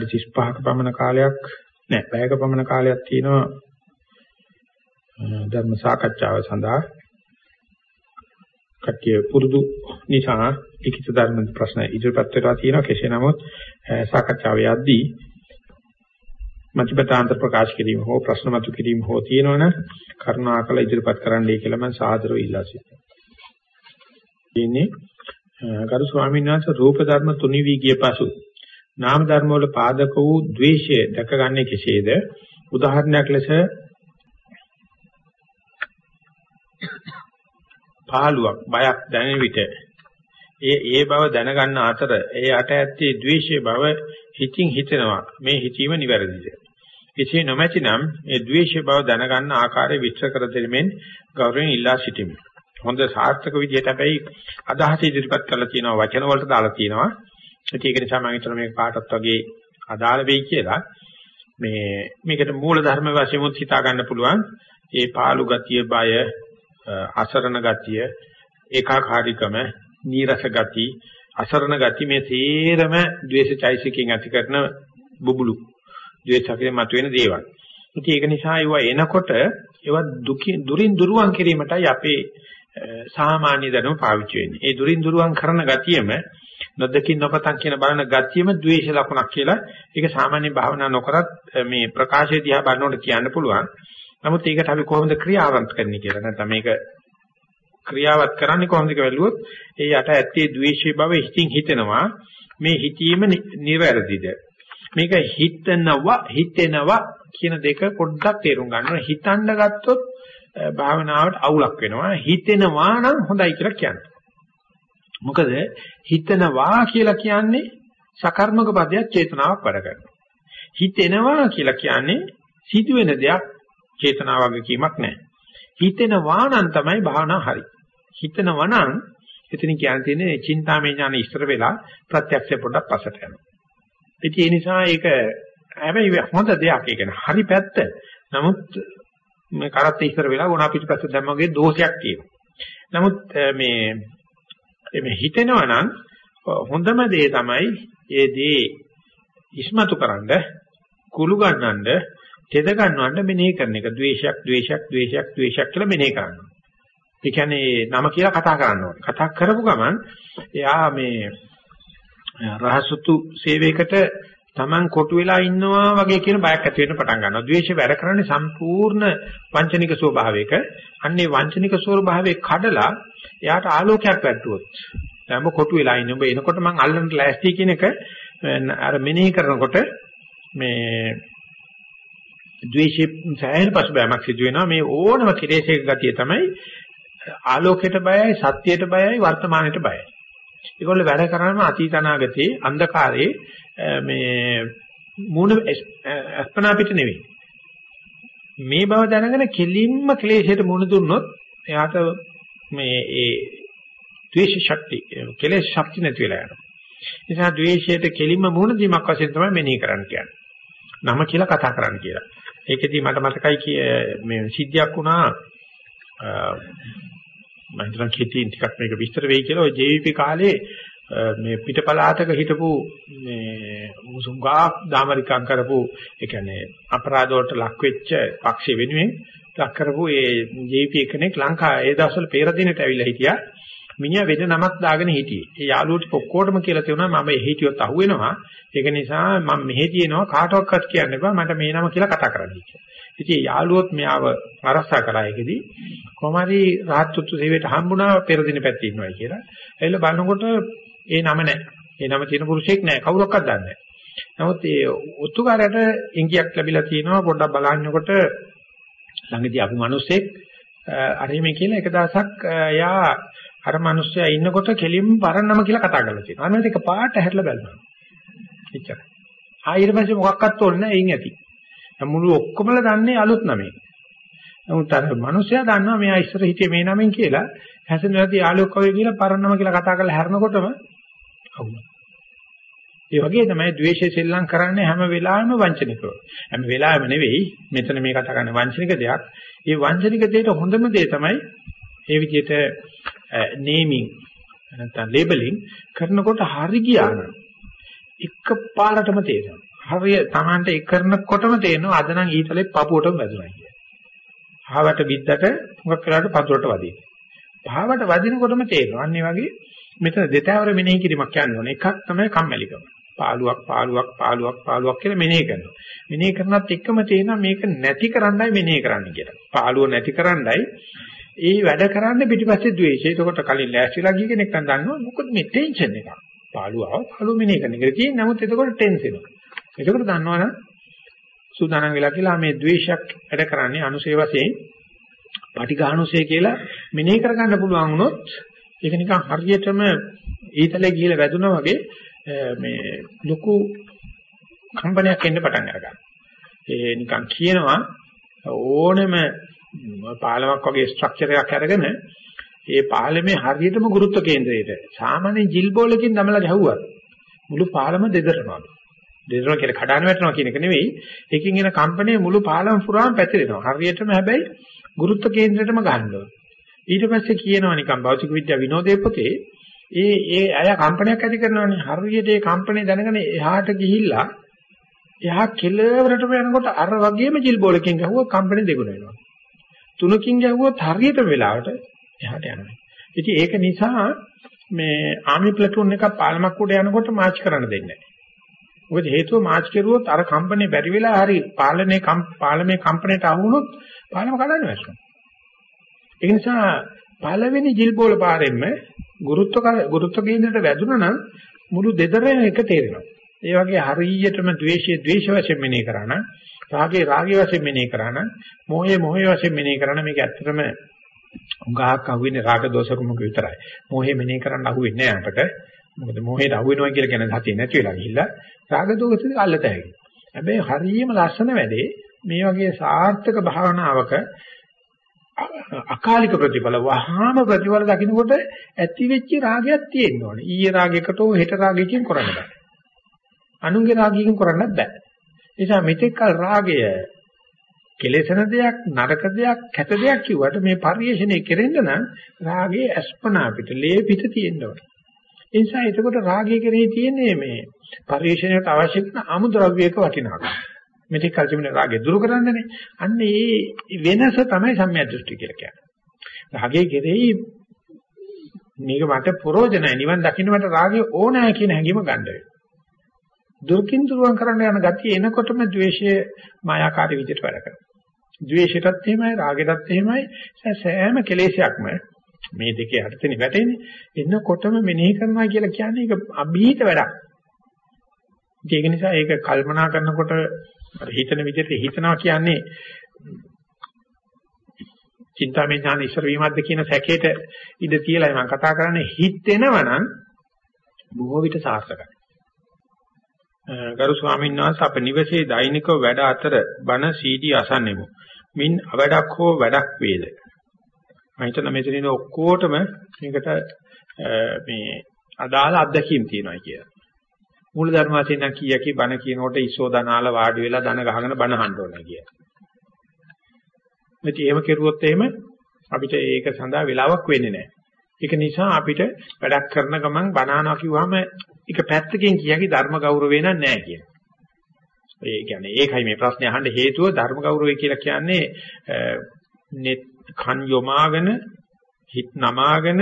දැන් අපිට විනාඩි 35ක පමණ කාලයක් නෑ. පැයක පමණ කාලයක් තියෙනවා ධර්ම සාකච්ඡාව සඳහා. කට්ටිය පුරුදු නිසා ලිඛිත ධර්ම ප්‍රශ්න ඉදිරිපත් වෙලා තියෙනවා. කෙසේ නමුත් සාකච්ඡාව යද්දී මතිපතාන්තර ප්‍රකාශ කිරීම හෝ ප්‍රශ්න මතු කිරීම හෝ තියෙනවනම් කරුණාකර ඉදිරිපත් කරන්නයි කියලා මම සාදරව ඉල්ලා සිටිනවා. ඉන්නේ ගරු ස්වාමීන් වහන්සේ රූප ධර්ම තුනි වී ගිය පසු නාම ධර්ම වල පාදක වූ द्वේෂය දැකගන්නේ කෙසේද? උදාහරණයක් ලෙස පහළුවක් බයක් දැනෙන විට ඒ ඒ බව දැනගන්න අතර ඒ යට ඇත්තේ ද්වේෂයේ බව හිතින් හිතෙනවා. මේ හිතීම නිවැරදිද? එසේ නොමැතිනම් ඒ ද්වේෂයේ බව දැනගන්න ආකාරය විස්තර කර දෙමින් ගෞරවයෙන් ඉල්ලා සිටිමි. හොඳ සාර්ථක විදිහට හැබැයි අදහස ඉදිරිපත් කරලා තියෙනවා වචන වලට දාලා තියෙනවා. ඒක නිසා මම හිතනවා මේක කාටත් වගේ අදාළ වෙයි කියලා මේ මේකට මූල ධර්ම වශයෙන් උත් හිතා ගන්න පුළුවන් ඒ පාළු ගතිය බය අසරණ ගතිය ඒකාකාරීකම නීරස ගති අසරණ ගති මේ තේරම ද්වේෂචෛසිකෙන් ඇති කරන බුබුලු ද්වේෂකේ මතුවෙන දේවල්. ඉතින් ඒක නිසා ඒවා එනකොට ඒවා දුරින් දුරුවන් කිරීමටයි අපේ සාමාන්‍ය දැනුම පාවිච්චි වෙන්නේ. ඒ දුරින් දුරුවන් කරන ගතියම නොදකින් නොපතන් කියන බලන ගතියම ද්වේෂ ලක්ෂණක් කියලා ඒක සාමාන්‍ය භාවනා නොකරත් මේ ප්‍රකාශය දිහා බලනකොට කියන්න පුළුවන්. නමුත් ඒකට අපි කොහොමද ක්‍රියාවන්ත කරන්නේ කියලා. නැත්නම් මේක ක්‍රියාවත් කරන්නේ කොහොමද කියලා බැලුවොත් ඒ යට ඇත්තේ ද්වේෂයේ බව හිතින් හිතෙනවා. මේ හිතීම නිවැරදිද? මේක හිතනවා හිතෙනවා කියන දෙක පොඩ්ඩක් තේරුම් ගන්න හිතන්න ගත්තොත් භාවනාවට අවුලක් වෙනවා. හිතෙනවා නම් හොඳයි කියලා කියන්නේ. මොකද හිතනවා කියලා කියන්නේ සකර්මක පදයක් චේතනාවක් වැඩ කරනවා හිතෙනවා කියලා කියන්නේ සිදුවෙන දෙයක් චේතනාවක් කීමක් නැහැ. හිතෙනවා නම් තමයි භාවනා හරි. හිතනවා නම් එතන කියන්න තියෙන්නේ චින්තාමය ඥාන ඉස්තර වෙලා ප්‍රත්‍යක්ෂය පොඩක් පස්සට යනවා. ඉතින් ඒ නිසා ඒක හැබැයි හොඳ දෙයක්. ඒ කියන්නේ හරි පැත්ත. නමුත් මේ කරත් ඉස්තර වෙලා ගුණා පිටිපස්ස දැම්මගේ දෝෂයක් තියෙනවා. නමුත් මේ මේ හිතෙනවා නම් හොඳම දේ තමයි ඒ දේ ඉස්මතු කරන්න කුළු ගන්නඳ තෙද ගන්නවන්න මෙනෙහි කරන එක. ද්වේෂයක්, ද්වේෂයක්, ද්වේෂයක්, ද්වේෂයක් කියලා මෙනෙහි කරනවා. ඒ කියන්නේ නම කියලා කතා කරන්න ඕනේ. කතා කරපු ගමන් එයා මේ රහසුතු සේවයකට Taman කොටු වෙලා ඉන්නවා වගේ කියන බයක් ඇති වෙන්න පටන් ගන්නවා. ද්වේෂය වැඩ කරන්නේ සම්පූර්ණ වංචනික ස්වභාවයක. අන්නේ වංචනික ස්වභාවයේ කඩලා එයාට ආලෝකයක් වැටුවොත් දැන් කොටු වෙලා ඉන්නේ. ඔබ එනකොට මං අල්ලන්න ලෑස්ති කියන එක අර මෙනෙහි කරනකොට මේ ද්වේෂයේ සෑහෙන පසුබෑමක් සිදු වෙනවා මේ ඕනම කෙලෙසයක ගතිය තමයි ආලෝකයට බයයි සත්‍යයට බයයි වර්තමානයට බයයි ඒගොල්ලෝ වැඩ කරන්නේ අතීත අනාගතේ අන්ධකාරයේ මේ මූණ අස්පනා පිට නෙවෙයි. මේ බව දැනගෙන කෙලින්ම ක්ලේශයට මුහුණ දුන්නොත් එයාට මේ ඒ ද්වේෂ ශක්තිය කෙලෙස් ශක්තිය නැති වෙලා යනවා. නිසා ද්වේෂයට කෙලින්ම මුහුණ දීමක් වශයෙන් තමයි මෙනෙහි කරන්න කියන්නේ. නම කියලා කතා කරන්න කියලා. ඒකෙදි මට මතකයි මේ සිද්ධියක් වුණා මම හිතන කෙටියෙන් ටිකක් මේක විස්තර වෙයි කියලා ඔය JVP කාලේ මේ පිටපලාතක හිටපු මේ මුසුංගා දාමරිකම් කරපු ඒ කියන්නේ අපරාධ වලට ලක් වෙච්ච පක්ෂ වෙනුවෙන් ලක් කරපු ඒ JVP කෙනෙක් ලංකාවේ ඒ දවස්වල පෙර දිනට ඇවිල්ලා හිටියා මිනිහා වෙන නමක් දාගෙන හිටියේ. ඒ යාළුවෝට ඔක්කොටම කියලා තියුණා මම එහෙ හිටියොත් අහුවෙනවා. ඒක නිසා මම මෙහෙ තියෙනවා කාටවත් කියන්න එපා මට මේ නම කියලා කතා කරන්න කියලා. ඉතින් යාළුවොත් මෙයාව අරස්සා කරා ඒකෙදි කොහොම හරි රාහත්ත්ව සේවයට හම්බුණා පෙර දින පැත්තේ ඉන්නවයි කියලා. එයිල බලනකොට ඒ නම නැහැ. ඒ නම තියෙන පුරුෂයෙක් නැහැ. කවුරක්වත් දන්නේ නැහැ. නමුත් ඒ ඔත්තුකාරයට ඉංගියක් ලැබිලා තියෙනවා පොඩ්ඩක් බලන්නකොට ළඟදී ආපු මිනිස්සෙක් අරෙමේ කියලා එක දවසක් එයා අර මිනිස්සයා ඉන්නකොට කෙලින්ම පරන්නම කියලා කතා කරලා තියෙනවා. අන්න ඒක පාට හැරලා බලනවා. එච්චරයි. ආයෙත් පස්සේ මොකක්වත් ඕනේ නැහැ එයින් ඇති. මුළු ඔක්කොමලා දන්නේ අලුත් නමේ. නමුත් අර මිනිස්සයා දන්නවා මෙයා ඉස්සර හිටියේ මේ නමෙන් කියලා. හැසෙනවාදී ආලෝක කවේ කියලා පරන්නම කියලා කතා කරලා හැරෙනකොටම අවුල. ඒ වගේ තමයි ද්වේෂය සෙල්ලම් කරන්නේ හැම වෙලාවෙම වංචනිකව. හැම වෙලාවෙම නෙවෙයි මෙතන මේ කතා කරන වංචනික දෙයක්. ඒ වංචනික දෙයට හොඳම දේ තමයි ඒ විදිහට නේමින් නැත්නම් ලේබලින් කරනකොට හරි ගියා නම් එක පාරටම තේරෙනවා. හරිය Tamanට ඒ කරනකොටම තේරෙනවා අද නම් ඊතලේ පපුවටම වැදුනා කියලා. පහවට බිද්දට මොකක් වෙලාවට පතුරට වදින. පහවට වදිනකොටම තේරෙනවා. අන්න ඒ වගේ මෙතන දෙතෑවර මෙනෙහි කිරීමක් යන්න ඕනේ. එකක් තමයි කම්මැලිකම. පාළුවක් පාළුවක් පාළුවක් පාළුවක් කියලා මෙනෙහි කරනවා. මෙනෙහි කරනත් එක්කම තේනවා මේක නැති කරන්නයි මෙනෙහි කරන්න කියලා. පාළුව නැති කරන්නයි ඒ වැඩ කරන්න පිටිපස්සේ ද්වේෂය. එතකොට කලින් ලෑස්තිලා ගිය කෙනෙක් නම් දන්නවා මොකද මේ ටෙන්ෂන් එක. පාළුව ආව පාළුව මෙනෙහි කරන එක තියෙන්නේ. නමුත් එතකොට ටෙන්ස් වෙනවා. එතකොට දන්නවනම් සූදානම් වෙලා කියලා මේ ද්වේෂයක් වැඩ කරන්නේ අනුසේ වශයෙන් පටිඝානුසේ කියලා මෙනෙහි කරගන්න පුළුවන් වුණොත් ඒක නිකන් හරියටම ඊතලේ ගිහලා වැදුනා වගේ මේ ලොකු කම්පනයක් එන්න පටන් අරගන්නවා. ඒ නිකන් කියනවා ඕනෙම පාලමක් වගේ ස්ට්‍රක්චර් එකක් අරගෙන ඒ පාලමේ හරියටම ගුරුත්ව කේන්ද්‍රයට සාමාන්‍ය ජිල් බෝලකින් දමලා ගැහුවා. මුළු පාලම දෙදරනවා. දෙදරනවා කියලා කඩාන වැටෙනවා කියන එක නෙවෙයි. ඒකෙන් එන කම්පණය මුළු පාලම පුරාම පැතිරෙනවා. හරියටම හැබැයි ගුරුත්ව කේන්ද්‍රයටම ගන්නවා. ඊට පස්සේ කියනවා නිකන් භෞතික විද්‍යාව විනෝදයේ පොතේ ඒ ඒ අය කම්පනයක් ඇති කරනවානේ හරියට ඒ කම්පණය දැනගෙන එහාට ගිහිල්ලා එහා කෙලවරටම යනකොට අර වගේම ජිල් බෝලකින් ගහුවා කම්පණය දෙගුණ වෙනවා. තුනකින් ගැහුවොත් හරියට වෙලාවට එහාට යනවා. ඉතින් ඒක නිසා මේ ආමි ප්ලටූන් එකක් පාලමක් උඩ යනකොට මාච් කරන්න දෙන්නේ නැහැ. මොකද හේතුව මාච් කරුවොත් අර කම්පණය බැරි වෙලා හරි පාලනේ පාලමේ කම්පණයට අහු වුණොත් පාලම කඩන්න වැටෙනවා. ඒ නිසා පළවෙනි ජිල් බෝල පාරෙන්ම ගුරුත්ව ගුරුත්ව කේන්ද්‍රයට වැදුනා නම් මුළු දෙදරම එක තේරෙනවා. ඒ වගේ හරියටම ද්වේෂයේ ද්වේෂ වශයෙන් මෙනෙහි කරා නම් රාගේ රාගේ වශයෙන් මෙනෙහි කරා නම් මොහේ මොහේ වශයෙන් මෙනෙහි කරා නම් මේක ඇත්තටම උගාක් අහුවෙන්නේ රාග දෝෂකමක විතරයි. මොහේ මෙනෙහි කරන්න අහුවෙන්නේ නැහැ අපට. මොකද මොහේට අහුවෙනවා කියලා කියන සතිය නැති වෙලා ගිහිල්ලා රාග දෝෂෙත් අල්ලත හැකියි. හැබැයි හරියම ලස්සන වැඩේ මේ වගේ සාර්ථක භාවනාවක අකාලික ප්‍රතිඵල වහාම ප්‍රතිඵල දකින්නකොට ඇති වෙච්ච රාගයක් තියෙන්න ඕනේ. ඊයේ රාගයකට හෙට රාගයකින් කරන්න බෑ. අනුන්ගේ රාගයකින් කරන්නත් බෑ. ඒ නිසා මෙතෙක් කල රාගය කෙලෙසන දෙයක්, නරක දෙයක්, කැත දෙයක් කිව්වට මේ පරිේශණය කෙරෙන්න නම් රාගයේ අස්පනා පිට, ලේ පිට තියෙන්න ඕනේ. ඒ නිසා එතකොට රාගය කෙරෙහි තියෙන්නේ මේ පරිේශණයට අවශ්‍ය කරන අමුද්‍රව්‍යයක වටිනාකම. මෙතෙක් කල් තිබුණ රාගය දුරු කරන්නනේ. අන්න ඒ වෙනස තමයි සම්මිය දෘෂ්ටි කියලා කියන්නේ. රාගයේ කෙරෙහි මේක මට ප්‍රෝජනයි නිවන් දකින්න මට රාගය ඕනෑ කියන හැඟීම ගන්න වෙනවා. දුර්කින් දුරුවන් කරන්න යන ගතිය එනකොටම ද්වේෂය මායාකාරී විදිහට වැඩ කරනවා. ද්වේෂයටත් එහෙමයි රාගයටත් එහෙමයි සෑම කෙලෙසයක්ම මේ දෙකේ අර්ථෙනි වැටෙන්නේ. එනකොටම මෙනෙහි කරනවා කියලා කියන්නේ ඒක අභීත වැඩක්. ඒක නිසා ඒක කල්පනා කරනකොට හිතන විදිහට හිතනවා කියන්නේ චින්තාමය ඥාන ඉස්සර වීමක්ද කියන සැකේට ඉඳ තියලා මම කතා කරන්නේ හිතෙනවනම් බොහෝ විට සාර්ථකයි. ගරු ස්වාමීන් වහන්සේ අප නිවසේ දෛනිකව වැඩ අතර බණ CD අසන්නෙමු. මින් අවඩක් හෝ වැඩක් වේද? මම හිතන මෙතනින් ඔක්කොටම මේකට මේ අදාළ අත්දැකීම් තියෙනවා කියලා. මූල ධර්ම වශයෙන් නම් කීයකි බණ කියනකොට ඉස්සෝදනාල වාඩි වෙලා දන ගහගෙන බණ අහන්න ඕනේ කියලා. ඉතින් එහෙම කෙරුවොත් එහෙම අපිට ඒක සඳහා වෙලාවක් වෙන්නේ නැහැ. ඒක නිසා අපිට වැඩක් කරන ගමන් බණානවා කිව්වම ඒක පැත්තකින් කියකි ධර්ම ගෞරවේ නැහැ කියන. ඒ කියන්නේ ඒකයි මේ ප්‍රශ්නේ අහන්න හේතුව ධර්ම ගෞරවය කියලා කියන්නේ net කන් යොමාගෙන හිත නමාගෙන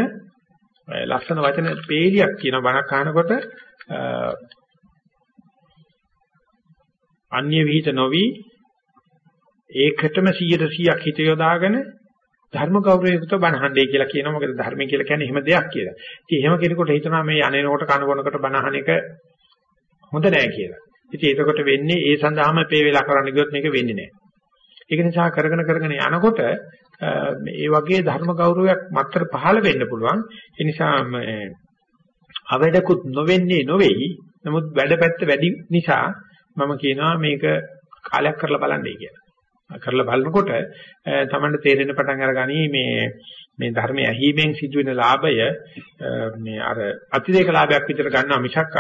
ලස්සන වචන පේලියක් කියන බණක් අහනකොට අන්‍ය විහිිත නොවි ඒකටම 100%ක් හිත යොදාගෙන ධර්ම ගෞරවයකට බණහන්නේ කියලා කියනවා මොකද ධර්මය කියලා කියන්නේ එහෙම දෙයක් කියලා. ඉතින් එහෙම කෙනෙකුට හිතනවා මේ අනේනකොට කන බොනකට බණහන එක හොඳ නෑ කියලා. ඉතින් ඒකකොට වෙන්නේ ඒ සඳහාම පේ වෙලා කරන්න ගියොත් මේක වෙන්නේ නෑ. ඒක නිසා කරගෙන කරගෙන යනකොට මේ වගේ ධර්ම ගෞරවයක් මත්තර පහළ වෙන්න පුළුවන්. ඒ නිසා අවැඩකුත් නොවෙන්නේ නොවේයි. නමුත් වැඩපැත්ත වැඩි නිසා මම කියනවා මේක කාලයක් කරලා බලන්නයි කියලා. කරලා බලනකොට තමන්ට තේරෙන පටන් අරගනි මේ මේ ධර්මය ඇහිීමෙන් සිදුවෙන ලාභය මේ අර අතිරේක ලාභයක් විතර ගන්නවා මිසක්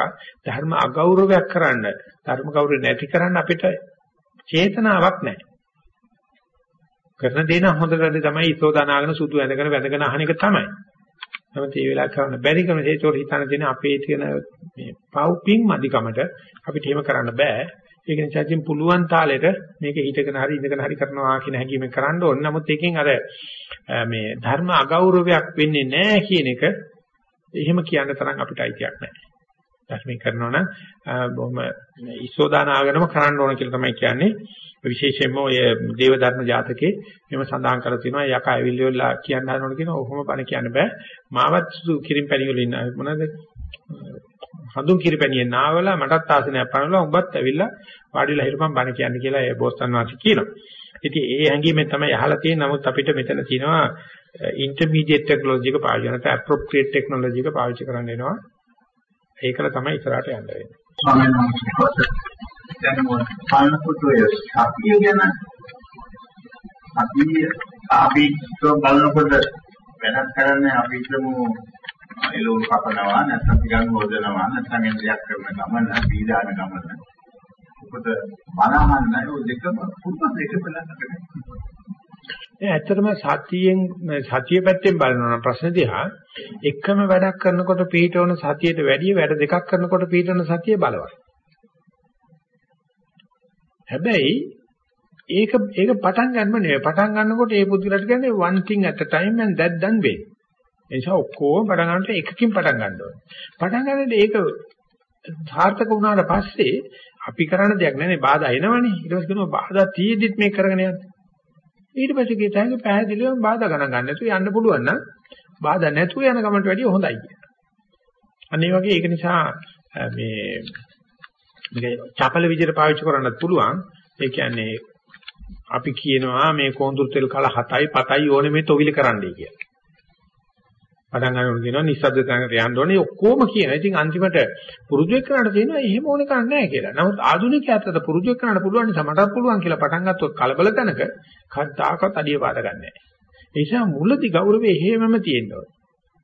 ධර්ම අගෞරවයක් කරන්න ධර්ම ගෞරවය නැති කරන්න අපිට චේතනාවක් නැහැ. කරන දේ නම් හොඳ වැඩ තමයි ඉසෝදානාගෙන සුදු ඇඳගෙන වැඳගෙන අහන එක තමයි. නමුත් මේ වෙලාව කරන්න බැරි කරන හේතුව හිතන දෙන අපේ තියෙන මේ පව්පින් මදිකමට අපිට එහෙම කරන්න බෑ. ඒක නිසා ඉතින් පුළුවන් තාලෙට මේක හිතගෙන හරි ඉඳගෙන හරි කරනවා කියන හැඟීමෙන් කරන්න ඕන. නමුත් එකෙන් අර මේ ධර්ම අගෞරවයක් වෙන්නේ නැහැ කියන එක එහෙම කියන්න තරම් අපිට අයිතියක් නැහැ. ධර්මයෙන් කරනවා නම් බොහොම ඉස්සෝදානාගනම කරන්න ඕන කියලා තමයි කියන්නේ. විශේෂයෙන්ම ඔය දේව ධර්ම ජාතකේ මෙහෙම සඳහන් කරලා තියෙනවා යකා ඇවිල්ලි වෙලා කියන්න හදනකොට කියන ඔහොම බණ කියන්න බෑ. මාවත් කිරිම් පැණි වල ඉන්න මොනවද? හඳුන් කිරිපැණියෙන් නාවලා මටත් ආසනයක් පනවලා උඹත් ඇවිල්ලා වාඩිලා හිටපන් බණ කියන්න කියලා ඒ බෝසත්න් වහන්සේ කියනවා. ඉතින් ඒ හැඟීමෙන් තමයි අහලා තියෙන්නේ. නමුත් අපිට මෙතන තියෙනවා ඉන්ටර්මීඩියට් ටෙක්නොලොජි එක පාවිච්චි කරන නැත්නම් ඇප්‍රොප්‍රියේට් ටෙක්නොලොජි එක පාවිච්චි කරන්න වෙනවා. ඒකල තමයි ඉස්සරහට යන්න වෙන්නේ. ස්වාමීන් වහන්සේ දැන් මොකක්ද පාලනකොට ඔය සතිය ගැන අපි අපි බලනකොට වැඩක් කරන්නේ අපි හිතමු එළවලු කපනවා නැත්නම් ටිකක් හොදනවා නැත්නම් එන දෙයක් කරන ගමන පීඩාන ගමන. උපත මනහන්නයි ඔය දෙකම පුදුම දෙක බලන්නට ඒ ඇත්තටම සතියෙන් සතිය පැත්තෙන් බලනවා නම් ප්‍රශ්න දිහා එකම වැඩක් කරනකොට පිටවන සතියට වැඩිය වැඩ දෙකක් කරනකොට පිටවන සතිය බලවත්. හැබැයි ඒක ඒක පටන් ගන්නම නෙවෙයි පටන් ගන්නකොට ඒ පුදුලට කියන්නේ one thing at a time and that done well. ඒ නිසා ඔක්කොම පටන් ගන්නට එකකින් පටන් ගන්න ඕනේ. පටන් ගන්නකොට ඒක සාර්ථක වුණාට පස්සේ අපි කරන්න දෙයක් නැහැ බාධා එනවනේ. ඊට පස්සේ කියනවා බාධා තියෙද්දිත් මේක කරගෙන යන්න. ඊට පස්සේ කියතයි පැහැදිලිවම බාධා ගණන් ගන්න නැතුව යන්න පුළුවන් නම් බාධා නැතුව යන ගමන්ට වැඩිය හොඳයි කියලා. අනේ වගේ ඒක නිසා මේ මේක චපල විදිහට පාවිච්චි කරන්නත් පුළුවන්. ඒ කියන්නේ අපි කියනවා මේ කොඳුරු තෙල් කල 7යි 7යි ඕනේ මේ තොවිල කරන්නයි කියලා. පටන් ගන්නකොට කියනවා නිස්සද්ද තැනකට යන්න ඕනේ ඔක්කොම කියන. ඉතින් අන්තිමට පුරුදු එක්කනට තියෙනවා එහෙම ඕනේ කන්නේ නැහැ කියලා. නමුත් ආධුනිකයාට පුරුදු එක්කනට පුළුවන් නිසා මටත් පුළුවන් කියලා පටන් ගත්තොත් කලබල තැනක කද්දාකත් අඩිය පාද ගන්නෑ. ඒ නිසා මුලදී ගෞරවය එහෙමම තියෙන්න ඕනේ.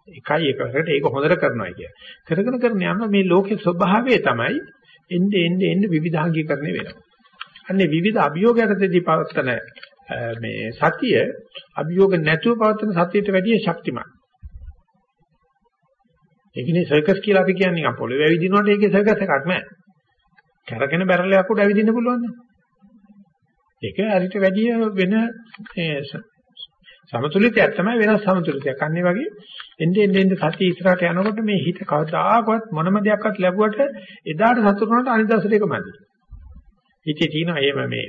එකයි එකකට ඒක හොඳට කරනවා කිය. කරගෙන කරන යන මේ ලෝකේ ස්වභාවය තමයි එnde එnde එnde විවිධාංගීකරණය වෙනවා. අන්නේ විවිධ අභියෝගයකදී පවත්තන මේ සතිය අභියෝග නැතුව පවත්තන සතියට වැඩිය ශක්තිමත්. ඒකනේ සර්කස් කියලා අපි කියන්නේ නිකන් පොළවේ ඇවිදිනකොට ඒකේ සර්කස් එකක් නෑ. කැරකෙන බැරලයක් උඩ ඇවිදින්න පුළුවන් නේ. ඒක හරිට වැඩි වෙන සමතුලිතයක් තමයි වෙනස් සමතුලිතයක්. අන්න ඒ වගේ එන්නේ එන්නේ සතිය ඉස්සරහට යනකොට මේ හිත කවදාකවත් මොනම දෙයක්වත් ලැබුවට එදාට සතුටුනට අනිදාසට එක මදි. හිතේ තියෙන එහෙම මේ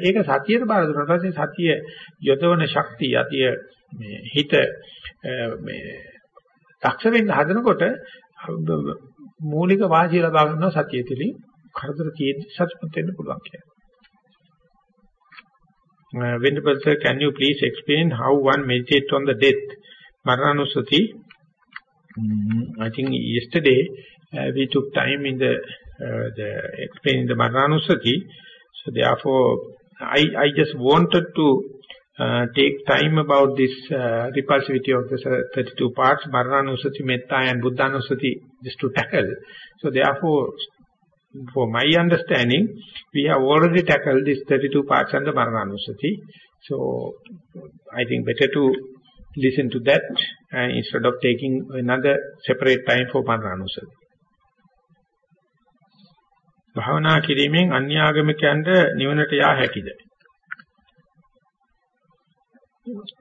ඒක සතියට බාර දුන්නාට පස්සේ සතිය යොදවන ශක්තිය යතිය මේ හිත මේ දක්ෂ වෙන්න හදනකොට මූලික වාසිය ලබා ගන්නවා සතිය තුළින් කරදර තියෙද්දි සතුටුමත් වෙන්න පුළුවන් කියලා. Uh, Venerable sir, can you please explain how one meditates on the death? Maranusati. Mm, I think yesterday uh, we took time in the, uh, the explaining the Maranusati. So therefore, I, I just wanted to uh, take time about this uh, repulsivity of the 32 parts, Maranusati, Metta and Buddhanusati, just to tackle. So therefore, for my understanding, we have already tackled these 32 parts under Maranusati. So I think better to listen to that uh, instead of taking another separate time for Maranusati. භාවනා කිරීමෙන් අන්‍යාගමිකයන්ට නිවනට යා හැකිද?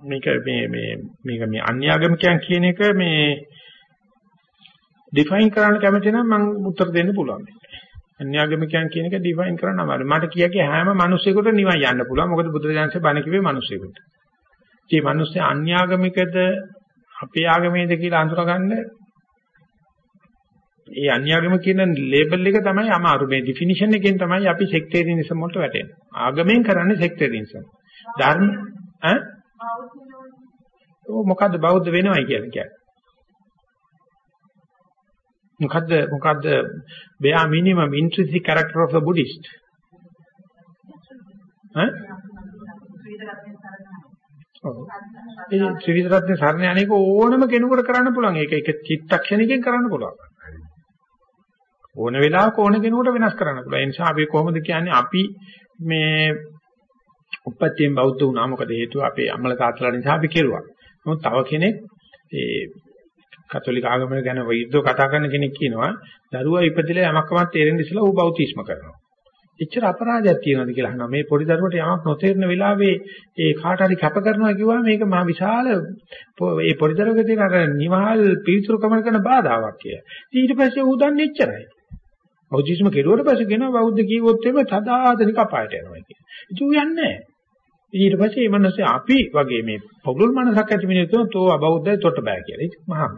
මේක මේ මේ මේක මේ අන්‍යාගමිකයන් කියන එක මේ ඩිෆයින් කරන්න කැමති නම් මම උත්තර දෙන්න පුළුවන්. අන්‍යාගමිකයන් කියන එක ඩිෆයින් කරන්න අමාරුයි. මට කිය කිය හැම මිනිසෙකුට නිවන් යන්න පුළුවන්. මොකද බුදුරජාණන්සේ බණ කිව්වේ මිනිසෙකුට. මේ මිනිස්සු අන්‍යාගමිකද අපේ ආගමේද කියලා අඳුරගන්න ඒ අන්‍යාගම කියන ලේබල් එක තමයි අමාරු. මේ ඩිෆිනිෂන් එකෙන් තමයි අපි සෙක්ටේරියනිසම් වලට වැටෙන්නේ. ආගමෙන් කරන්නේ සෙක්ටේරියනිසම්. ධර්ම ඈ මොකද්ද බෞද්ධ වෙනවයි කියන්නේ? මොකද්ද මොකද්ද? bare minimum intrinsic character of the buddhist? ඈ? ඒ ත්‍රිවිධ රත්න සරණ යන්නේක ඕනම කෙනෙකුට කරන්න පුළුවන්. ඒක එක චිත්තක්ෂණිකෙන් කරන්න පුළුවන්. ඕන වෙලාවක ඕන කෙනෙකුට වෙනස් කරන්න පුළුවන්. ඒ නිසා අපි කොහොමද කියන්නේ අපි මේ උපත්යෙන් බෞද්ධ වුණා මොකද හේතුව අපේ අම්මලා තාත්තලා නිසා අපි කෙරුවා නමුත් තව කෙනෙක් ඒ කතෝලික ආගම ගැන විරුද්ධව කතා කරන කෙනෙක් කියනවා දරුවා ඉපදිලා යමක්වත් තේරෙන්න ඉස්සලා ඌ බෞතිස්ම කරනවා. එච්චර අපරාධයක් තියෙනවද කියලා අහනවා. මේ පොඩි දරුවට යමක් නොතේරෙන වෙලාවේ ඒ කාට හරි කැප කරනවා කිව්වම මේක මා විශාල ඒ පොඩි දරුවගේ තියෙන අර නිවහල් පිළිතුරු කමන කරන බාධාවක් කියලා. ඊට පස්සේ ඌ දන්නේ එච්චරයි. බෞද්ධිස්ම කෙරුවට පස්සේ කියනවා බෞද්ධ කීවොත් එimhe තදාදනික අපායට යනවා කියලා. ඒක ඌ යන්නේ නැහැ. ඊට පස්සේ මේ මිනිස්සේ අපි වගේ මේ පොගුල් මනසක් ඇති මිනිස්සු තෝ අබෞද්ධයි තොට බෑ කියලා. ඒක මහා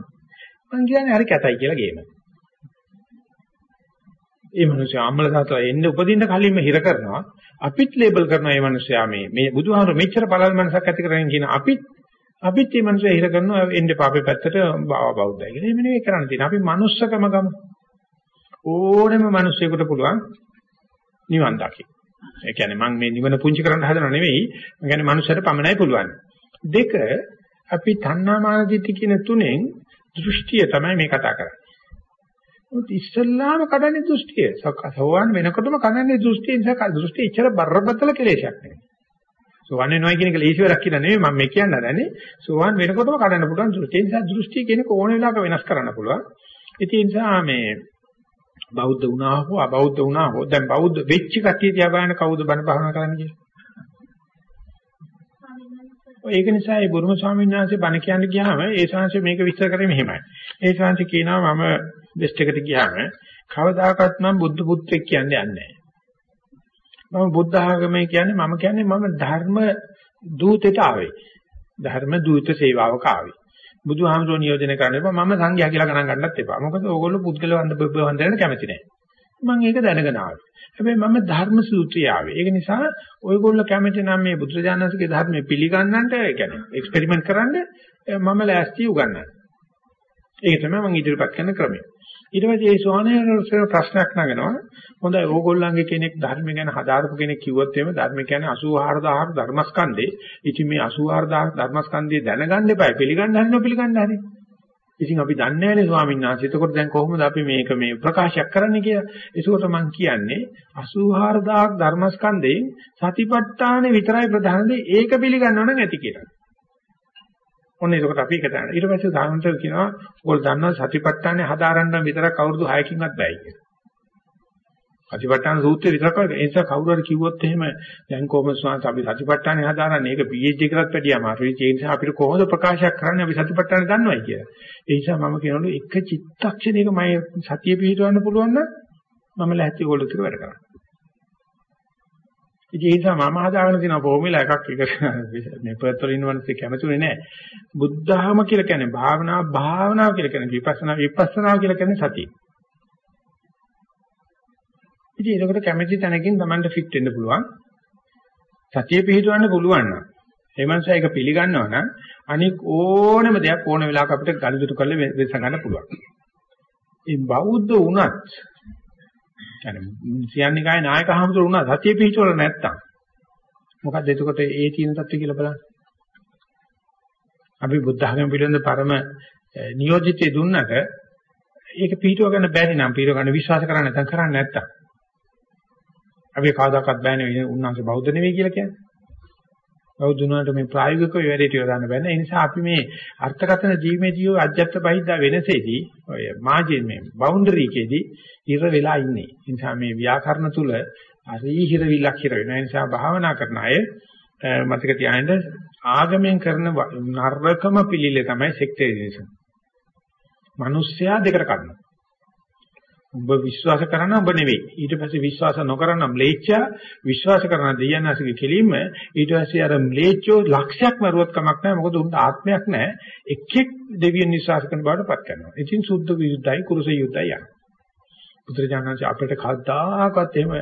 මං කියන්නේ හරි කැතයි කියලා ගේම. ඒ මිනිස්සු අම්මල තාත්තලා එන්නේ උපදින්න කලින්ම හිර කරනවා. අපිත් ලේබල් කරනවා මේ මිනිස්සයා මේ මේ බුදුහාමර මෙච්චර බලල් මනසක් ඇති කරගෙන කියන අපිත් අපිත් මේ මිනිස්සු හිර කරනවා එන්නේ පාපේ පැත්තට බෞද්ධයි කියලා. එහෙම නෙවෙයි කරන්න තියෙන්නේ. අපි මනුස්සකම ගමු. ඕනෙම මිනිස්සෙකුට පුළුවන් නිවන් දකින්න. ඒ කියන්නේ මම මේ නිවන පුංචි කරන්න හදනව නෙවෙයි. මම කියන්නේ මනුස්සයට පමණයි පුළුවන්. දෙක අපි තණ්හාමාන දිට්ඨි කියන තුනෙන් දෘෂ්ටිය තමයි මේ කතා කරන්නේ. මොකද ඉස්සල්ලාම කඩන්නේ දෘෂ්ටිය. සෝවන් වෙනකොටම කඩන්නේ දෘෂ්ටිය නිසා දෘෂ්ටි ඉච්චර බරපතල කෙලෙසයක් නෙවෙයි. සෝවන් වෙනවා කියන එක ලේසි වැඩක් කියලා නෙවෙයි මම මේ කියන්න හදන්නේ. සෝවන් වෙනකොටම කඩන්න පුළුවන් දෘෂ්ටි. ඒ නිසා දෘෂ්ටි කෙනෙක් ඕන වෙලාවක වෙනස් කරන්න පුළුවන්. ඒ නිසා මේ බෞද්ධ වුණා හෝ අබෞද්ධ වුණා හෝ දැන් බෞද්ධ වෙච්ච කට්ටිය තියා බලන්න කවුද බණ භාවනා කරන්න කියලා. ඒක නිසා ඒ බුරුම ස්වාමීන් වහන්සේ බණ කියන්න ගියාම ඒ ශාංශය මේක විස්තර කරේ මෙහෙමයි. ඒ ශාංශ කියනවා මම වෙස්ට් එකට ගියාම කවදාකවත් මම බුද්ධ පුත්‍රයෙක් කියන්නේ නැහැ. මම බුද්ධ ආගමේ කියන්නේ මම කියන්නේ මම ධර්ම දූතෙට ආවේ. ධර්ම දූත සේවාවක ආවේ. බුදුහාමුදුරුවෝ නියෝජනය කරන්න එපා මම සංඝයා කියලා ගණන් ගන්නත් එපා. මොකද ඕගොල්ලෝ පුද්ගල වන්ද බබවන්දරට කැමති නැහැ. මම ඒක දැනගෙන ආවේ. හැබැයි මම ධර්ම සූත්‍රය ආවේ. ඒක නිසා ඔයගොල්ලෝ කැමති නම් මේ බුදුරජාණන්සේගේ ධර්මය පිළිගන්නන්ට ඒ කියන්නේ එක්ස්පෙරිමන්ට් කරන්න මම ලෑස්ති උගන්නන්න. ඒක තමයි මම ඉදිරිපත් කරන ක්‍රමය. ඊට පස්සේ ඒ සෝහනේර ප්‍රශ්නයක් නගනවා. හොඳයි ඕගොල්ලන්ගේ කෙනෙක් ධර්ම ගැන හදාරපු කෙනෙක් කිව්වොත් එහෙම ධර්ම කියන්නේ 84000ක් ධර්මස්කන්ධේ. ඉතින් මේ 84000ක් ධර්මස්කන්ධය දැනගන්න එපා. පිළිගන්න හරිනව පිළිගන්න හරි. ඉතින් අපි දන්නේ නැහැනේ ස්වාමීන් වහන්සේ. එතකොට දැන් කොහොමද අපි මේක මේ ප්‍රකාශයක් කරන්නේ කියලා? ඒකෝට මම කියන්නේ 84000ක් ධර්මස්කන්ධයෙන් සතිපට්ඨාන විතරයි ප්‍රධාන දේ. ඒක පිළිගන්නව නම් ඇති කියලා. ඔන්න ඒකට අපි එක දාන්න. ඊට පස්සේ සාමන්තර කියනවා ඕගොල්ලෝ දන්නවා සතිපට්ඨානේ හදාරන්න විතරක් අවුරුදු 6කින්වත් බෑයි කියලා. සතිපට්ඨාන සූත්‍රය විතරක් ඒ නිසා කවුරු හරි කිව්වොත් එහෙම දැන් කොහොමද ස්වාමීන් අපි සතිපට්ඨානේ හදාරන්නේ ඒක PhD එකකට වැඩියම අමාරුයි. ඒ නිසා අපිට කොහොමද ප්‍රකාශයක් කරන්නේ අපි සතිපට්ඨානේ දන්නවයි කියලා. ඒ නිසා මම කියනවලු එක චිත්තක්ෂණයක මම සතිය පිහිටවන්න පුළුවන් නම් මම ලැහැත්ති ඕගොල්ලෝ ටික වැඩ කරන්න. ඉතින් ඒ නිසා මම හදාගෙන තියෙන ෆෝමියුලා එකක් එක මේ පර්ත් වල ඉන්නවන්සේ කැමතුනේ නැහැ. බුද්ධහම කියලා කියන්නේ භාවනා භාවනාව කියලා කියන්නේ විපස්සනා විපස්සනා කියලා කියන්නේ සතිය. ඉතින් ඒකට කැමැති තැනකින් Tamanට ෆිට වෙන්න පුළුවන්. සතිය පිහිටවන්න පුළුවන් නම් ඒ මනස ඒක පිළිගන්නවා නම් අනික ඕනම දෙයක් ඕන වෙලාවක අපිට ගනුදෙනු කරලා වෙනස ගන්න පුළුවන්. ඒ බෞද්ධ වුණත් يعني සියන්නේ කායේ නායක හමුදුර වුණා සතිය පිහිටවල නැත්තම් මොකක්ද එතකොට ඒ තියෙන තත්ත්වය කියලා බලන්න. අපි බුද්ධ ධර්ම පිළිබඳ පරම නියෝජිතය දුන්නට ඒක පිහිටව ගන්න බැරි නම් පිහිටව ගන්න විශ්වාස කරන්නේ නැත්නම් කරන්නේ නැත්තම් අපි කවදාකවත් බෑනේ උන්වහන්සේ බෞද්ධ නෙවෙයි කියලා කියන්නේ. බෞද්ධ වුණාට මේ ප්‍රායෝගිකව වැඩේට යොදන්න බෑ. ඒ නිසා අපි මේ අර්ථකථන ජීවිතයේ අජත්ත බහිද්දා වෙනසේදී ඔය මාජින් මේ බවුන්ඩරි එකේදී ඉර වෙලා ඉන්නේ. ඒ නිසා මේ ව්‍යාකරණ තුල අරීහිර විලක් හිර වෙනවා. ඒ නිසා භාවනා කරන අය මතක තියාගන්න ආගමෙන් කරන නරකම පිළිලේ තමයි සෙක්ටේරියනිසම්. මිනිස්සයා දෙකට කඩනවා. ඔබ විශ්වාස කරන ඔබ නෙවෙයි. ඊට පස්සේ විශ්වාස නොකරන ම්ලේච්ඡා විශ්වාස කරන දෙයන්නාසගේ කෙලින්ම ඊට පස්සේ අර ම්ලේච්ඡෝ ලක්ෂයක් මරුවත් කමක් නැහැ. මොකද උන්ට ආත්මයක් නැහැ. එක්ෙක් දෙවියන් විශ්වාස කරන බවට පත් කරනවා. ඉතින් සුද්ධ විරුද්ධයි කුරුස යුද්ධයි යනවා. බුදුරජාණන් අපිට කවදාකවත් එහෙම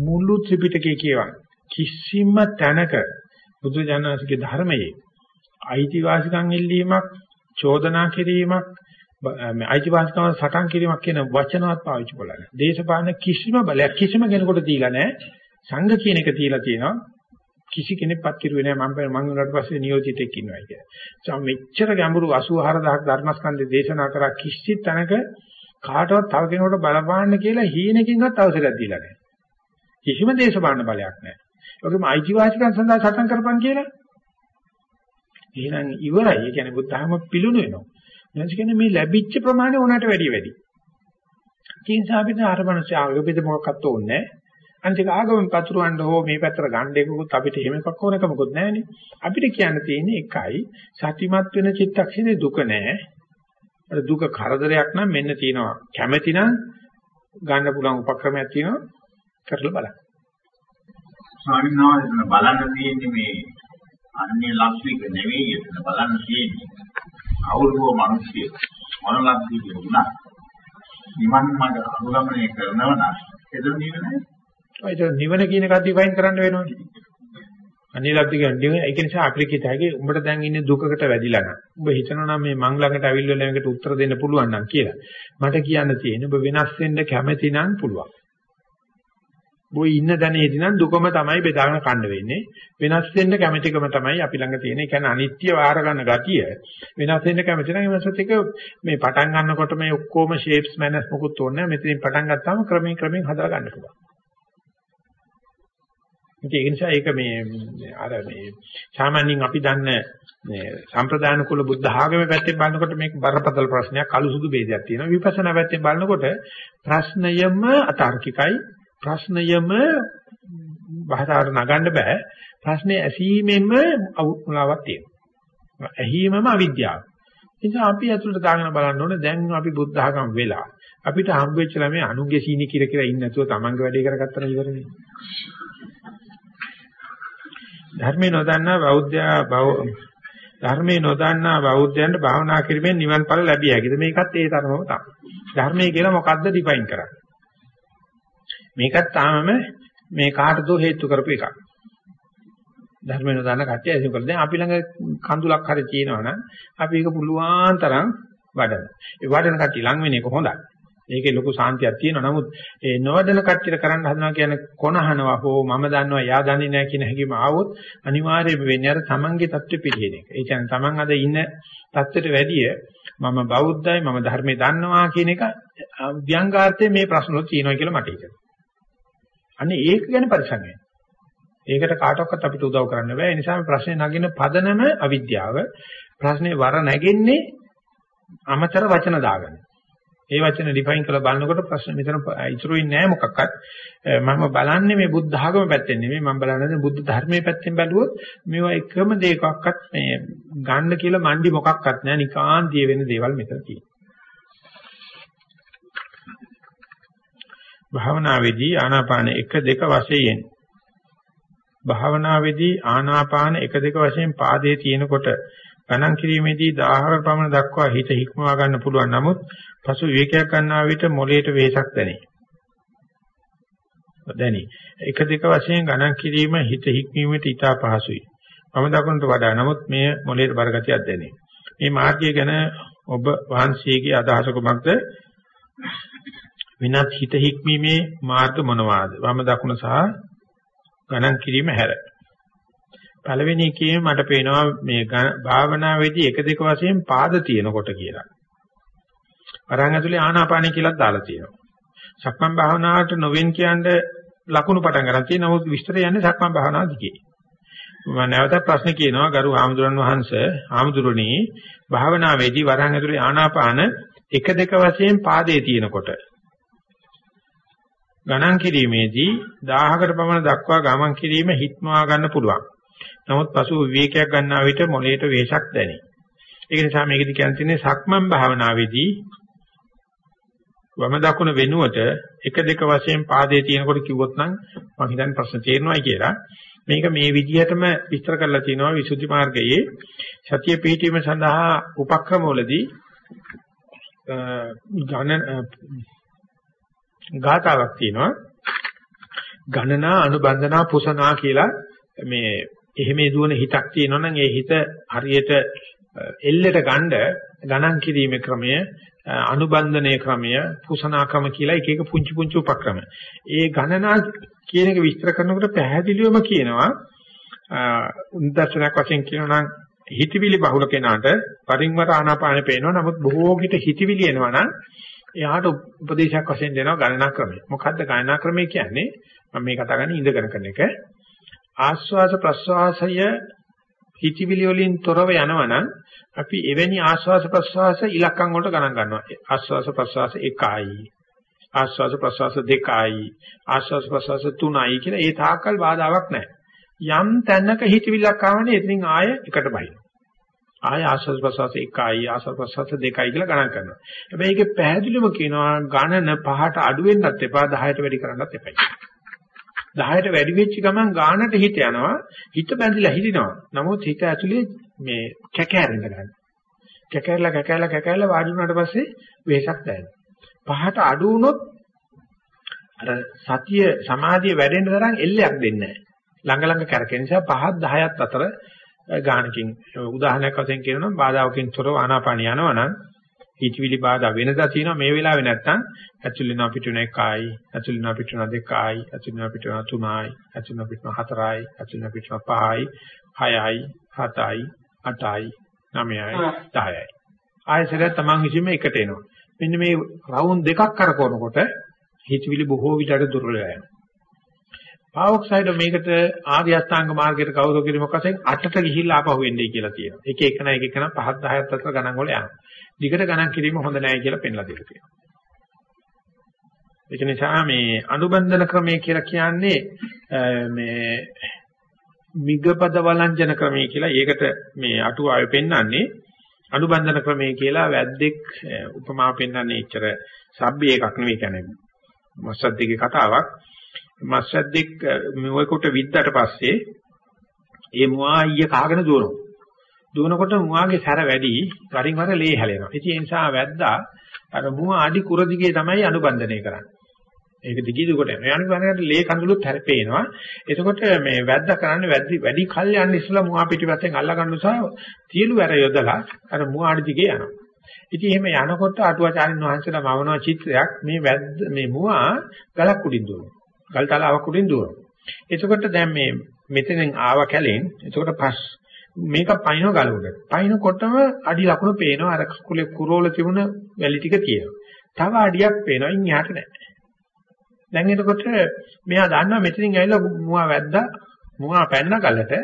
මුළු ත්‍රිපිටකය කියවන්න කිසිම තැනක බුදුරජාණන්ගේ ධර්මයේ අයිතිවාසිකම් ඉල්ලීමක් චෝදනා කිරීමක් මේ අයිතිවාසිකම් සටන් කිරීමක් කියන වචනවත් පාවිච්චි කළා නෑ. දේශපාලන කිසිම බලයක් කිසිම කෙනෙකුට දීලා නෑ. සංඝ කියන එක තියලා තියෙනවා. කිසි කෙනෙක්පත් කිරුවේ නෑ මම මම උනාට පස්සේ නියෝජිතෙක් ඉන්නවා කියලා. ඒ මෙච්චර ගැඹුරු 84000ක් ධර්මස්කන්ධ දේශනා කරා කිසි තැනක කාටවත් තව කෙනෙකුට බලපාන්න කියලා හීනකින්වත් අවසරයක් දීලා නැහැ. කිසිම දේශපාලන බලයක් නැහැ. ඒකම අයිතිවාසිකම් සඳහා සටන් කරපන් කියලා. එහෙනම් ඉවරයි. ඒ කියන්නේ බුද්ධහම පිළුණු වෙනවා. ඊට කියන්නේ මේ ලැබිච්ච ප්‍රමාණය උනාට වැඩිය වැඩි. ඒ නිසා අපිට අර මනස ආගපෙද මොකක්වත් ඕනේ නැහැ. අනිත් ආගම පතුරවන්න හෝ මේ පැත්තට ගන්න එකකුත් අපිට එහෙම එකක් ඕනක මොකුත් නැහැනේ. අපිට කියන්න තියෙන්නේ එකයි සතිමත් වෙන චිත්තක්ෂණේ දුක නැහැ. අර දුක කරදරයක් නම් මෙන්න තියෙනවා. කැමැති නම් ගන්න පුළුවන් උපක්‍රමයක් තියෙනවා. කරලා බලන්න. ස්වාමීන් වහන්සේ බලන්න තියෙන්නේ මේ අන්නේ ලක්ෂික නෙවෙයි එතන බලන්න තියෙන්නේ. අවුරුදු මිනිස්සු මොන ලක්ෂික වුණා. නිවන් මඟ අනුගමනය කරනවා නම් එතන නිවන ඒක නිවන කියන එක ඩිෆයින් කරන්න වෙනවනේ. අනිලබ්ධ කියන්නේ ඒක නිසා අපිට කිතයි උඹට දැන් ඉන්නේ දුකකට වැදිලා නම්. උඹ හිතනවා නම් මේ මං ළඟට අවිල්ල වලකට උත්තර දෙන්න පුළුවන් නම් කියලා. මට කියන්න තියෙන්නේ ඔබ වෙනස් වෙන්න කැමැති නම් පුළුවන්. බොයි ඉන්න දැනේදී නම් දුකම තමයි බෙදාගෙන කන්න වෙන්නේ. වෙනස් වෙන්න කැමැතිකම තමයි අපි ළඟ තියෙන. ඒ කියන්නේ අනිත්‍ය වාර ගන්න ගතිය. වෙනස් වෙන්න කැමැති නම් එමසත් එක මේ පටන් ගන්නකොට මේ ඔක්කොම shapes manners මොකුත් ඕනේ නැහැ. මෙතනින් පටන් ගත්තාම ක්‍රමයෙන් ක්‍රමයෙන් හදලා ගන්න පුළුවන්. ඒක නිසා ඒක මේ අර මේ සාමාන්‍යයෙන් අපි දන්න මේ සම්ප්‍රදාන කුල බුද්ධ ආගමේ පැත්තෙන් බලනකොට මේක බරපතල ප්‍රශ්නයක් අලු සුදු ભેදයක් තියෙනවා විපස්සනා පැත්තෙන් බලනකොට ප්‍රශ්නයම අතාර්කිකයි ප්‍රශ්නයම භාෂාවට නගන්න බෑ. ප්‍රශ්නේ ඇසීමෙන්ම අවුලාවක් තියෙනවා. ඇහිීමම අවිද්‍යාව. නිසා අපි ඇතුළට දාගෙන බලන්න ඕනේ දැන් අපි බුද්ධ ආගම වෙලා අපිට හම්බ වෙච්ච ළමයි අනුගේ සීනි කිර කිර ඉන්නේ නැතුව තමන්ගේ වැඩේ කරගත්තා නම් ඉවරනේ. ධර්මේ නොදන්නා බෞද්ධයා ධර්මේ නොදන්නා බෞද්ධයන්ට භාවනා කිරීමෙන් නිවන් ඵල ලැබිය හැකිද? මේකත් ඒ තරමම තමයි. ධර්මයේ කියලා මොකද්ද ඩිෆයින් කරන්නේ? මේකත් තාමම මේ කාටද හේතු කරපු එකක්. ධර්මේ නොදන්න කට්ටිය ඒක කරලා දැන් අපි ළඟ කඳුලක් හරි තියෙනවා නම් අපි ඒක පුළුවන් තරම් වඩන. ඒ වඩන කට්ටිය ලඟ වෙන එක හොඳයි. ඒකේ ලොකු සාන්තියක් තියෙනවා. නමුත් ඒ නොවැඩන කට්ටියට කරන්න හදනවා කියන්නේ කොනහනවා හෝ මම දන්නවා යා දන්නේ නැහැ කියන හැඟීම ආවොත් අනිවාර්යයෙන්ම වෙන්නේ අර තමන්ගේ தත්ත්වෙ පිළිහෙන එක. ඒ කියන්නේ තමන් අද ඉන්න தත්ත්වෙට වැඩිය මම බෞද්ධයි මම ධර්මයේ දන්නවා කියන එක ව්‍යංගාර්ථයේ මේ ප්‍රශ්න වල තියෙනවා කියලා මට හිතෙනවා. අනේ ඒක ගැන පරිසං වෙන්න. ඒකට කාටවත් අපිට උදව් කරන්න බෑ. ඒ නිසා මේ ප්‍රශ්නේ නගින පදනම අවිද්‍යාව. ප්‍රශ්නේ වර නැගෙන්නේ අමතර වචන දාගන්න. ඒ වචන ඩිෆයින් කරලා බලනකොට ප්‍රශ්න මෙතන ඉතුරු වෙන්නේ නැහැ මොකක්වත්. මම බලන්නේ මේ බුද්ධ ධර්ම පැත්තෙන් නෙමෙයි මම බලන්නේ බුද්ධ ධර්මයේ පැත්තෙන් බැලුවොත් මේවා එකම දෙයකක්වත් මේ ගන්න කියලා මණ්ඩි මොකක්වත් නැහැ නිකාන්තිය වෙන දේවල් මෙතන තියෙනවා. භාවනාවේදී ආනාපාන 1 2 වශයෙන් භාවනාවේදී ආනාපාන 1 2 වශයෙන් පාදයේ තියෙනකොට ගණන් කිරීමේදී 1000කට පමණ දක්වා හිත හික්මවා ගන්න පුළුවන් නමුත් පසු විවේකයක් ගන්නා විට මොළයට වේසක් දැනේ. දැනි. එක දෙක වශයෙන් ගණන් කිරීම හිත හික්මීමට ඉතා පහසුයි. මම දකුණට වඩා නමුත් මේ මොළයට බරගතියක් දැනේ. මේ මාර්ගය ගැන ඔබ වහන්සේගේ අදහස කුමක්ද? විනත් හිත හික්මීමේ මාර්ග මොනවාද? වම දකුණ සහ ගණන් කිරීම හැර. පළවෙනි එකේ මට පේනවා මේ භාවනාවේදී එක දෙක වශයෙන් පාද තියෙනකොට කියලා. වරන් ඇතුලේ ආනාපානයි කියලා දාලා තියෙනවා. සක්මන් භාවනාවට නොවෙන් කියන්නේ ලකුණු පටන් ගන්න තියෙන නමුත් විස්තරය යන්නේ සක්මන් භාවනාව දිගේ. මම නැවත ප්‍රශ්න කියනවා ගරු ආමඳුරන් වහන්සේ ආමඳුරණී භාවනාවේදී වරන් ඇතුලේ ආනාපාන එක දෙක වශයෙන් පාදයේ තියෙනකොට ගණන් කිරීමේදී 1000කට පමණ දක්වා ගමන් කිරීම හිටමවා ගන්න පුළුවන්. නමුත් පසු විවේකයක් ගන්නා විට මොළයට වේශක් දැනේ. ඒක නිසා මේකෙදි කියන්නේ සක්මන් භාවනාවේදී වම දකුණ වෙනුවට එක දෙක වශයෙන් පාදයේ තියෙනකොට කිව්වොත් නම් මම හිතන්නේ ප්‍රශ්න තේරෙනවයි කියලා. මේක මේ විදිහටම විස්තර කරලා තිනවා විසුද්ධි මාර්ගයේ සතිය පිහිටීම සඳහා උපක්‍රමවලදී ඝන ගාතාවක් තියෙනවා. ගණනා අනුබන්ධනා පුසනා කියලා මේ එහෙම දුවන හිතක් තියෙනවා නම් ඒ හිත හරියට එල්ලට ගන්න ගණන් කිරීමේ ක්‍රමය අනුබන්ධනයේ ක්‍රමය පුසනා ක්‍රම කියලා එක එක පුංචි පුංචි උපක්‍රම. ඒ ගණනා කියන එක විස්තර කරනකොට පැහැදිලිවම කියනවා උන්දර්ශනයක් වශයෙන් කියනවා නම් හිතවිලි බහුල කෙනාට පරිං වර ආනාපානෙ පේනවා. නමුත් බොහෝ විට හිතවිලි එනවා නම් එයාට උපදේශයක් වශයෙන් දෙනවා ගණනා ක්‍රමය. මොකද්ද ගණනා ක්‍රමය කියන්නේ? මම මේ කතා කරන්නේ ඉඳගෙන කරන එක. ආස්වාස ප්‍රස්වාසය හිතවිලි වලින් තොරව යනවනම් අපි එවැනි ආස්වාස ප්‍රස්වාස ඉලක්කම් වලට ගණන් ගන්නවා. ආස්වාස ප්‍රස්වාස 1යි. ආස්වාස ප්‍රස්වාස 2යි. ආස්වාස ප්‍රස්වාස 3යි කියලා ඒ තාක්කල් බාධාවක් නැහැ. යම් තැනක හිතවිල්ලක් ආවනේ එතනින් ආය එකට බයිනවා. ආය ආස්වාද ප්‍රසවාස 1යි ආස්වාද ප්‍රසවාස 2යි කියලා ගණන් කරනවා. හැබැයි ඒකේ පැහැදිලිවම කියනවා ගණන පහට අඩු වෙන්නත් එපා 10ට වැඩි කරන්නත් එපයි. 10ට වැඩි වෙච්ච ගමන් ගානට හිත යනවා. හිත බැඳිලා හිටිනවා. නමුත් හිත ඇතුලේ මේ කැකෑරෙන්න ගන්න. කැකෑරලා කැකෑරලා කැකෑරලා වාඩි වුණාට පස්සේ වෙහසක් දැනෙනවා. පහට අඩු වුණොත් අර සතිය සමාධිය වැඩෙන්න තරම් එල්ලයක් දෙන්නේ නැහැ. ළඟ ළඟ කරකෙන නිසා පහත් 10ත් අතර ගානකින්. උදාහරණයක් වශයෙන් කියනවා බාධාවකින් තොරව ආනාපාන යනවනම් හිතවිලි බාධා වෙනදා තියෙනවා. මේ වෙලාවේ නැත්තම් ඇතුළේ නා පිටුන එකයි ඇතුළේ නා පිටුන දෙකයි ඇතුළේ නා පිටුන තුනයි ඇතුළේ නා පිටුන හතරයි ඇතුළේ නා පිටුන පහයි හයයි හතයි අටයි නවයයි දහයයි ආයසරය තමන් විසින්ම එකට එනවා. මෙන්න මේ රවුන්ඩ් දෙකක් කරකවනකොට හිතවිලි බොහෝ විටට දුර්වල වෙනවා පාවොක්සයිඩ් මේකට ආර්ය අෂ්ටාංග මාර්ගයට කවුරු කිරීමක් වශයෙන් 8ට ගිහිල්ලා ආපහු එන්නේ කියලා තියෙනවා. එක එකන එක එකන 5ක් 10ක් අතර ගණන් වල යනවා. දිගට ගණන් කිරීම හොඳ නැහැ කියලා පෙන්ලා දෙලා තියෙනවා. ඒක නිසා මේ අනුබන්ධන ක්‍රමය කියලා කියන්නේ මේ මිගපද වළංජන ක්‍රමය කියලා ඒකට මේ අටුවාවේ පෙන්වන්නේ අනුබන්ධන ක්‍රමය කියලා වැද්දෙක් උපමා පෙන්වන්නේ එච්චර සබ්බේ එකක් නෙවෙයි කියන්නේ මස්සද්දිගේ කතාවක් මස්සද්දෙක් මුවෙකුට විද්දට පස්සේ ඒ මුවා ඊය කාගෙන දුවනවා. දුවනකොට මුවාගේ සැර වැඩි වරින් වර ලේ හැලෙනවා. ඉතින් ඒ නිසා වැද්දා අර මුවා අඩි කුර දිගේ තමයි අනුබන්ධනය කරන්නේ. ඒක දිගී දුකට යනවා. අනුබන්ධනයට ලේ කඳුළුත් හැරපේනවා. එතකොට මේ වැද්දා කරන්නේ වැඩි වැඩි කල් යන ඉස්සලා මුවා පිටිපස්සෙන් අල්ල ගන්න නිසා තියලු වැර යොදලා අර මුවා අඩි දිගේ යනවා. ඉතින් එහෙම යනකොට අටුවාචාරින් වහන්සේලා මවනවා චිත්‍රයක් මේ වැද්ද මේ මුවා ගලක් උඩින් දුවනවා. ගල් තලාවක් උඩින් දුවනවා. එතකොට දැන් මේ මෙතෙන් ආව කැලෙන් එතකොට පස් මේක පයින්ව ගල උඩ. පයින්කොටම අඩි ලකුණු පේනවා අර කුලේ කුරෝල තිබුණ වැලි ටික තියෙනවා. තව අඩියක් පේනවා ඉන් එහාට නැහැ. දැන් එතකොට මෙයා දන්නවා මෙතනින් ඇවිල්ලා මුවා වැද්දා මුවා පැන්න ගලට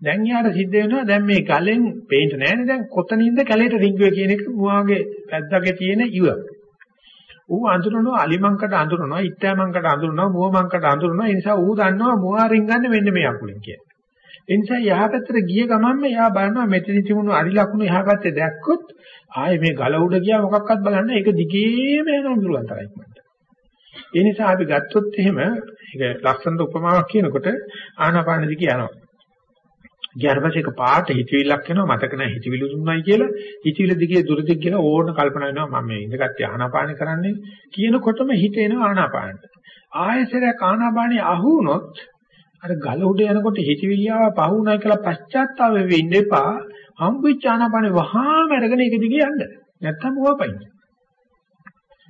දැන් යාට සිද්ධ වෙනවා දැන් මේ ගලෙන් පේන්න නැහැනේ දැන් කොතනින්ද කැලේට රිංගුවේ කියන එක මුවාගේ වැද්දාගේ තියෙන ඉව. ඌ අඳුරනවා අලිමංකට අඳුරනවා ඉත්තෑමංකට අඳුරනවා මුවමංකට අඳුරනවා ඒ නිසා ඌ දන්නවා මුවා රින්ගන්නේ මෙන්න මේ අකුලෙන් කියලා. ඒ නිසා යහපැත්තට ගිය ගමන්ම එයා බලනවා මෙතන තිබුණු අලි ලකුණු එහා පැත්තේ දැක්කොත් ආයේ මේ ගල උඩ ගියා මොකක්වත් බලන්න ඒක දිගේම යන අඳුරලන්තරයි මට. ඒ නිසා අපි ගත්තොත් එහෙම ඒක ලස්සනට උපමාවක් කියනකොට ආනාපාන දිගේ යනවා. ඊට පස්සේ එක පාට හිතවිල්ලක් එනවා මතක නැහැ හිතවිලි දුන්නයි කියලා. හිතවිලි දිගේ දුරදිග කියලා ඕන කල්පනා වෙනවා මම මේ ඉඳගත් ආනාපාන කරන්නේ කියනකොටම හිත එනවා ආනාපානට. ආයසරයක් ආනාපානිය අහු වුණොත් අර ගල උඩ යනකොට හිතවිලි ආව පහ වුණා කියලා පශ්චාත්තාප වෙන්න එපා. හම්බුච්ච ආනාපානේ වහාම අරගෙන ඒක දිගේ යන්න. නැත්තම් මොවපයින්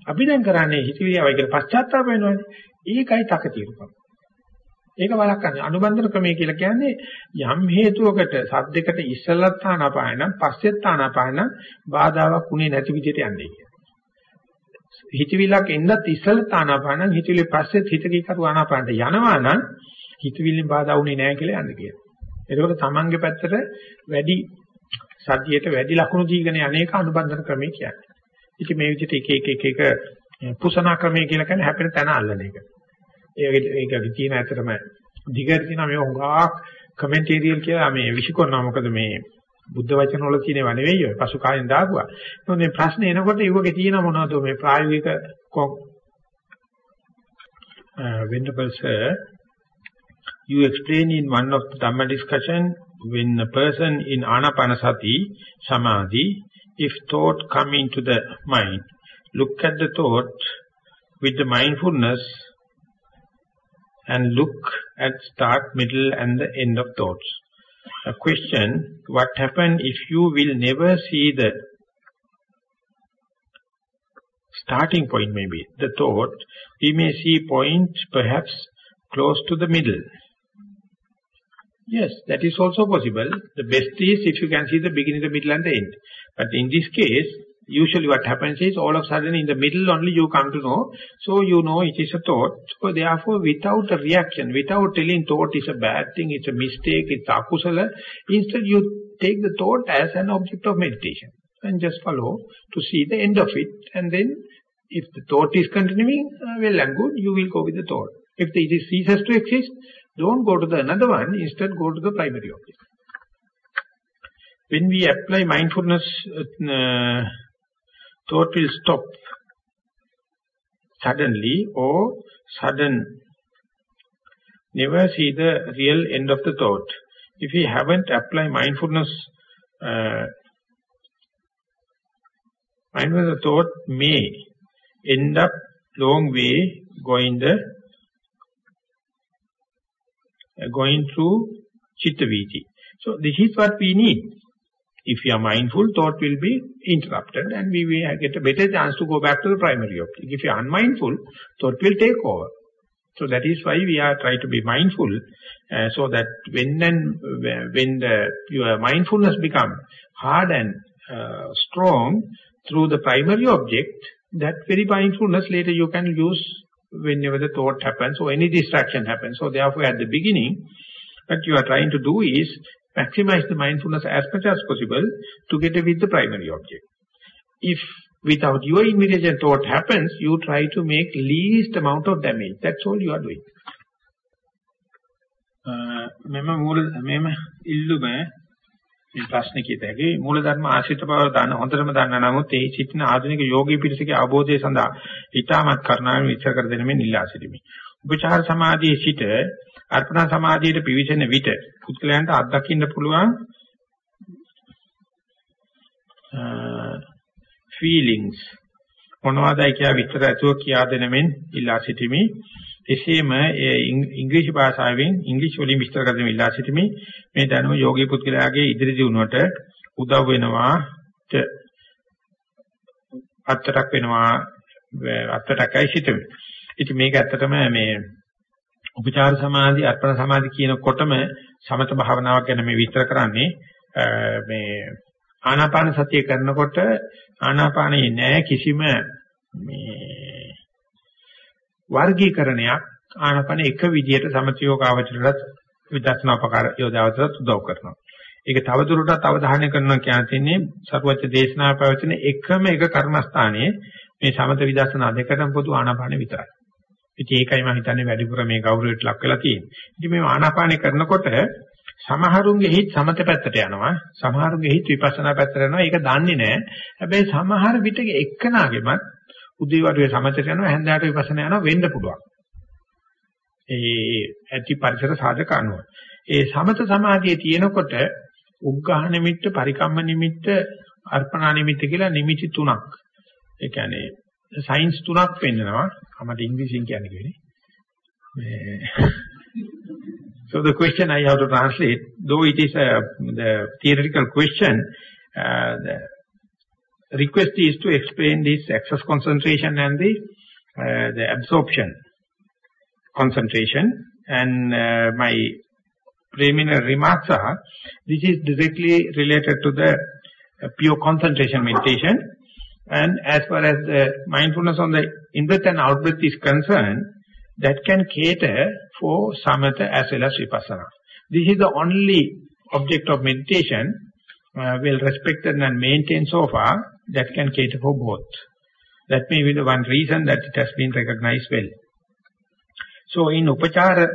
අපි දැන් කරන්නේ හිතවිලි ආවයි කියලා පශ්චාත්තාප වෙනවනේ. ඒකයි තකතිරුකම. ඒක වළක්වන්නේ අනුබන්ධන ක්‍රමය කියලා කියන්නේ යම් හේතුවකට සද්දයකට ඉස්සලත් ආනාපාන පස්සෙත් ආනාපාන බාධාවක් උනේ නැති විදිහට යන්නේ කියලා. හිතවිලක් එන්නත් ඉස්සලත් ආනාපාන හිතවිලි පස්සෙත් හිතකී කරු ආනාපානට යනවා නම් හිතවිලි බාධා උනේ නැහැ කියලා යන්නේ කියලා. ඒකෝට තමන්ගේ පැත්තට වැඩි සද්දියට වැඩි ලකුණු දීගෙන අනේක අනුබන්ධන ක්‍රමය කියන්නේ. ඉතින් මේ විදිහට එක එක එක එක පුසනා ක්‍රමය කියලා කියන්නේ හැපෙන තැන අල්ලන එක. ඒක ඒක තියෙන ඇත්තටම දිගට තියෙන මේ හොඟක් කමෙන්ටේරියල් කියලා මේ විසිකරනවා. මොකද මේ බුද්ධ වචන වල තියෙනව නෙවෙයි ඔය. පසු කාලෙන් දාපුවා. මොකද මේ ප්‍රශ්නේ එනකොට ඊවගේ තියෙන මොනවද? මේ ප්‍රායෝගික Venerable sir, you explain in one of the Dhamma discussion when a person in anapanasati samadhi, if thought come into the mind, look at the thought with the mindfulness and look at start, middle and the end of thoughts. A question, what happens if you will never see the starting point maybe, the thought, we may see point perhaps close to the middle. Yes, that is also possible. The best is if you can see the beginning, the middle and the end. But in this case, usually what happens is all of a sudden in the middle only you come to know. So you know it is a thought. So therefore without a reaction, without telling thought is a bad thing, it's a mistake, it's akusala, instead you take the thought as an object of meditation and just follow to see the end of it. And then if the thought is continuing, uh, well and good, you will go with the thought. If the, it ceases to exist, don't go to the another one, instead go to the primary object. When we apply mindfulness, uh, thought will stop suddenly or sudden. Never see the real end of the thought. If we haven't applied mindfulness, uh, mindfulness thought may end up long way going the uh, going through chitta So this is what we need. If we are mindful, thought will be interrupted and we will get a better chance to go back to the primary object. If you are unmindful, thought will take over. So that is why we are trying to be mindful, uh, so that when and when the, your mindfulness become hard and uh, strong through the primary object, that very mindfulness later you can use whenever the thought happens or any distraction happens. So therefore at the beginning, what you are trying to do is maximize the mindfulness as much as possible together with the primary object. If without your invitation thought happens, you try to make least amount of damage. That's all you are doing. මෙම මූල මෙම ඉල්ලුම මේ ප්‍රශ්නේ කිත හැකි මූලධර්ම ආශ්‍රිත බව දන්න හොඳටම දන්න නමුත් ඒ සිටින ආධුනික යෝගී පිරිසගේ අවබෝධය සඳහා ඊටමත් කරුණාවෙන් විචාර කර දෙන මේ නිලා සිටිමි. උපචාර සමාධියේ සිට අර්පණ සමාධියට පිවිසෙන විට පුද්ගලයන්ට අත්දකින්න පුළුවන් feelings මොනවදයි කියලා විස්තර ඇතුව කියා දෙන මෙන් ඉල්ලා සිටිමි. එසේම ඉංග්‍රීසි භාෂාවෙන් ඉංග්‍රීසි වලින් විස්තර කර දෙමින් ඉල්ලා සිටිමි. මේ දැනුම යෝගී පුද්ගලයාගේ ඉදිරි දියුණුවට උදව් වෙනවා අත්තරක් වෙනවා අත්තරකයි සිටිමි. ඉතින් මේක ඇත්තටම මේ උපචාර සමාධි අර්පණ සමාධි කියනකොටම සමත භාවනාවක් ගැන මේ විස්තර කරන්නේ මේ ආනාපාන සතිය කරනකොට ආනාපානයේ නෑ කිසිම මේ වර්ගීකරණයක් ආනාපාන එක විදිහට සමතියෝගාවචරයට විදර්ශනාපකාර යෝදාවචරයට උදව් කරනවා. ඒක තවදුරටත් අවධානය කරනවා කියන්නේ සරුවච්ච දේශනා පැවැත්ෙන එකම එක කර්මස්ථානයේ මේ සමත විදර්ශනා දෙකටම පොදු ආනාපාන විතරයි. ඉතින් ඒකයි මම හිතන්නේ වැඩිපුර මේ ගෞරවයට ලක් වෙලා තියෙන්නේ. ඉතින් මේ ආනාපානේ කරනකොට සමහරුන්ගේ හිත සමත පැත්තට යනවා. සමහරුන්ගේ හිත විපස්සනා පැත්තට යනවා. ඒක දන්නේ නැහැ. හැබැයි සමහර විටක එක්කනාගෙමත් උදේවරුේ සමතට යනවා, හැන්දෑවට විපස්සනා යනවා වෙන්න පුළුවන්. ඒ ඇති පරිසර සාධක අනුව. ඒ සමත සමාධියේ තියෙනකොට උග්ඝහ නිමිත්ත, පරිකම්ම නිමිත්ත, අර්පණා නිමිත්ත කියලා නිමිති තුනක්. ඒ කියන්නේ සයින්ස් තුනක් පෙන්නනවා. අපිට ඉංග්‍රීසියෙන් කියන්නේ කියන්නේ. So the question I have to translate, though it is a the theoretical question, uh, the request is to explain this access concentration and the uh, the absorption concentration. And uh, my preliminary remarks are, this is directly related to the uh, pure concentration meditation. and as far as the mindfulness on the in-breath and out-breath is concerned, that can cater for samatha as well as vipassana. This is the only object of meditation, uh, well respected and maintained so far, that can cater for both. That may be the one reason that it has been recognized well. So in Upachara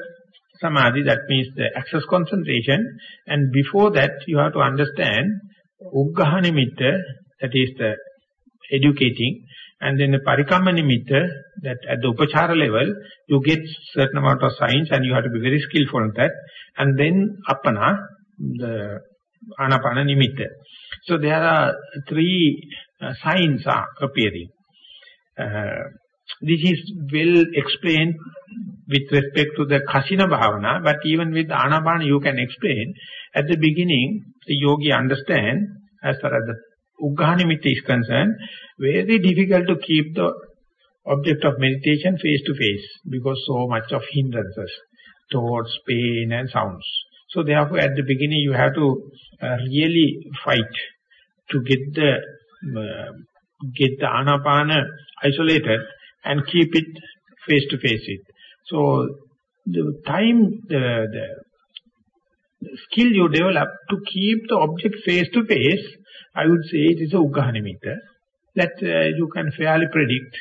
Samadhi, that means the access concentration, and before that you have to understand Uggaha Nimitta, that is the educating, and then the Parikamma Nimitta, that at the Upachara level, you get certain amount of science and you have to be very skillful in that. And then Appana, the Anapana Nimitta. So there are three uh, signs are appearing. Uh, this is well explained with respect to the Kasina Bhavana, but even with Anapana you can explain. At the beginning, the yogi understand, as far as the Ugghanimitta is concerned, very difficult to keep the object of meditation face to face because so much of hindrances towards pain and sounds. So therefore at the beginning you have to uh, really fight to get the uh, get the anapana isolated and keep it face to face it. So the time, the, the skill you develop to keep the object face to face, I would say it is a Ugahanimitta that uh, you can fairly predict.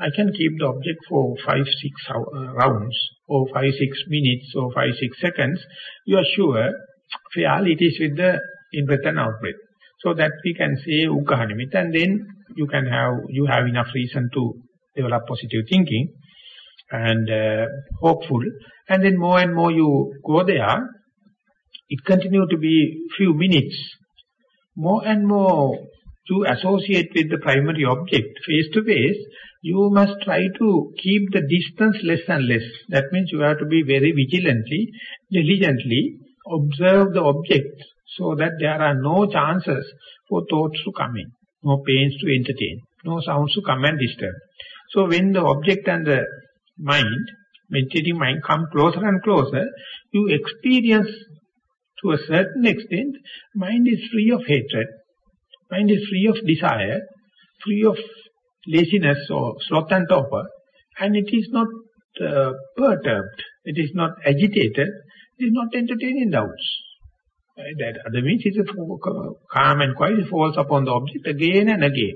I can keep the object for 5, 6 uh, rounds or 5, 6 minutes or 5, 6 seconds. You are sure fairly it is with the in-breath and out-breath. So that we can say Ugahanimitta and then you can have, you have enough reason to develop positive thinking and uh, hopeful. And then more and more you go there, it continue to be few minutes. More and more to associate with the primary object face to face, you must try to keep the distance less and less. That means you have to be very vigilantly, diligently observe the object so that there are no chances for thoughts to come in, no pains to entertain, no sounds to come and disturb. So when the object and the mind, meditating mind come closer and closer, you experience to a certain extent, mind is free of hatred, mind is free of desire, free of laziness or sloth and torpor, and it is not uh, perturbed, it is not agitated, it is not entertaining doubts. That other means it is calm and quiet, it falls upon the object again and again.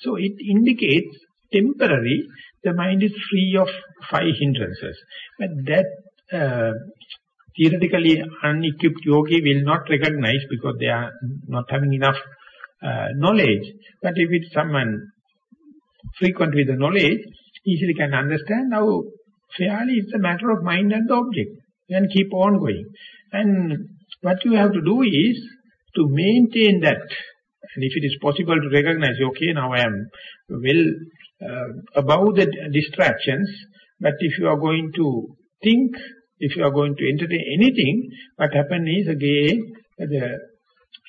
So it indicates temporary, the mind is free of five hindrances. But that uh, theoretically unequipped yogi will not recognize because they are not having enough uh, knowledge. But if it's someone frequent with the knowledge, easily can understand how fairly it's a matter of mind and the object and keep on going. And what you have to do is to maintain that. And if it is possible to recognize, okay, now I am well uh, above the distractions, but if you are going to think, if you are going to entertain anything, what happens is again, the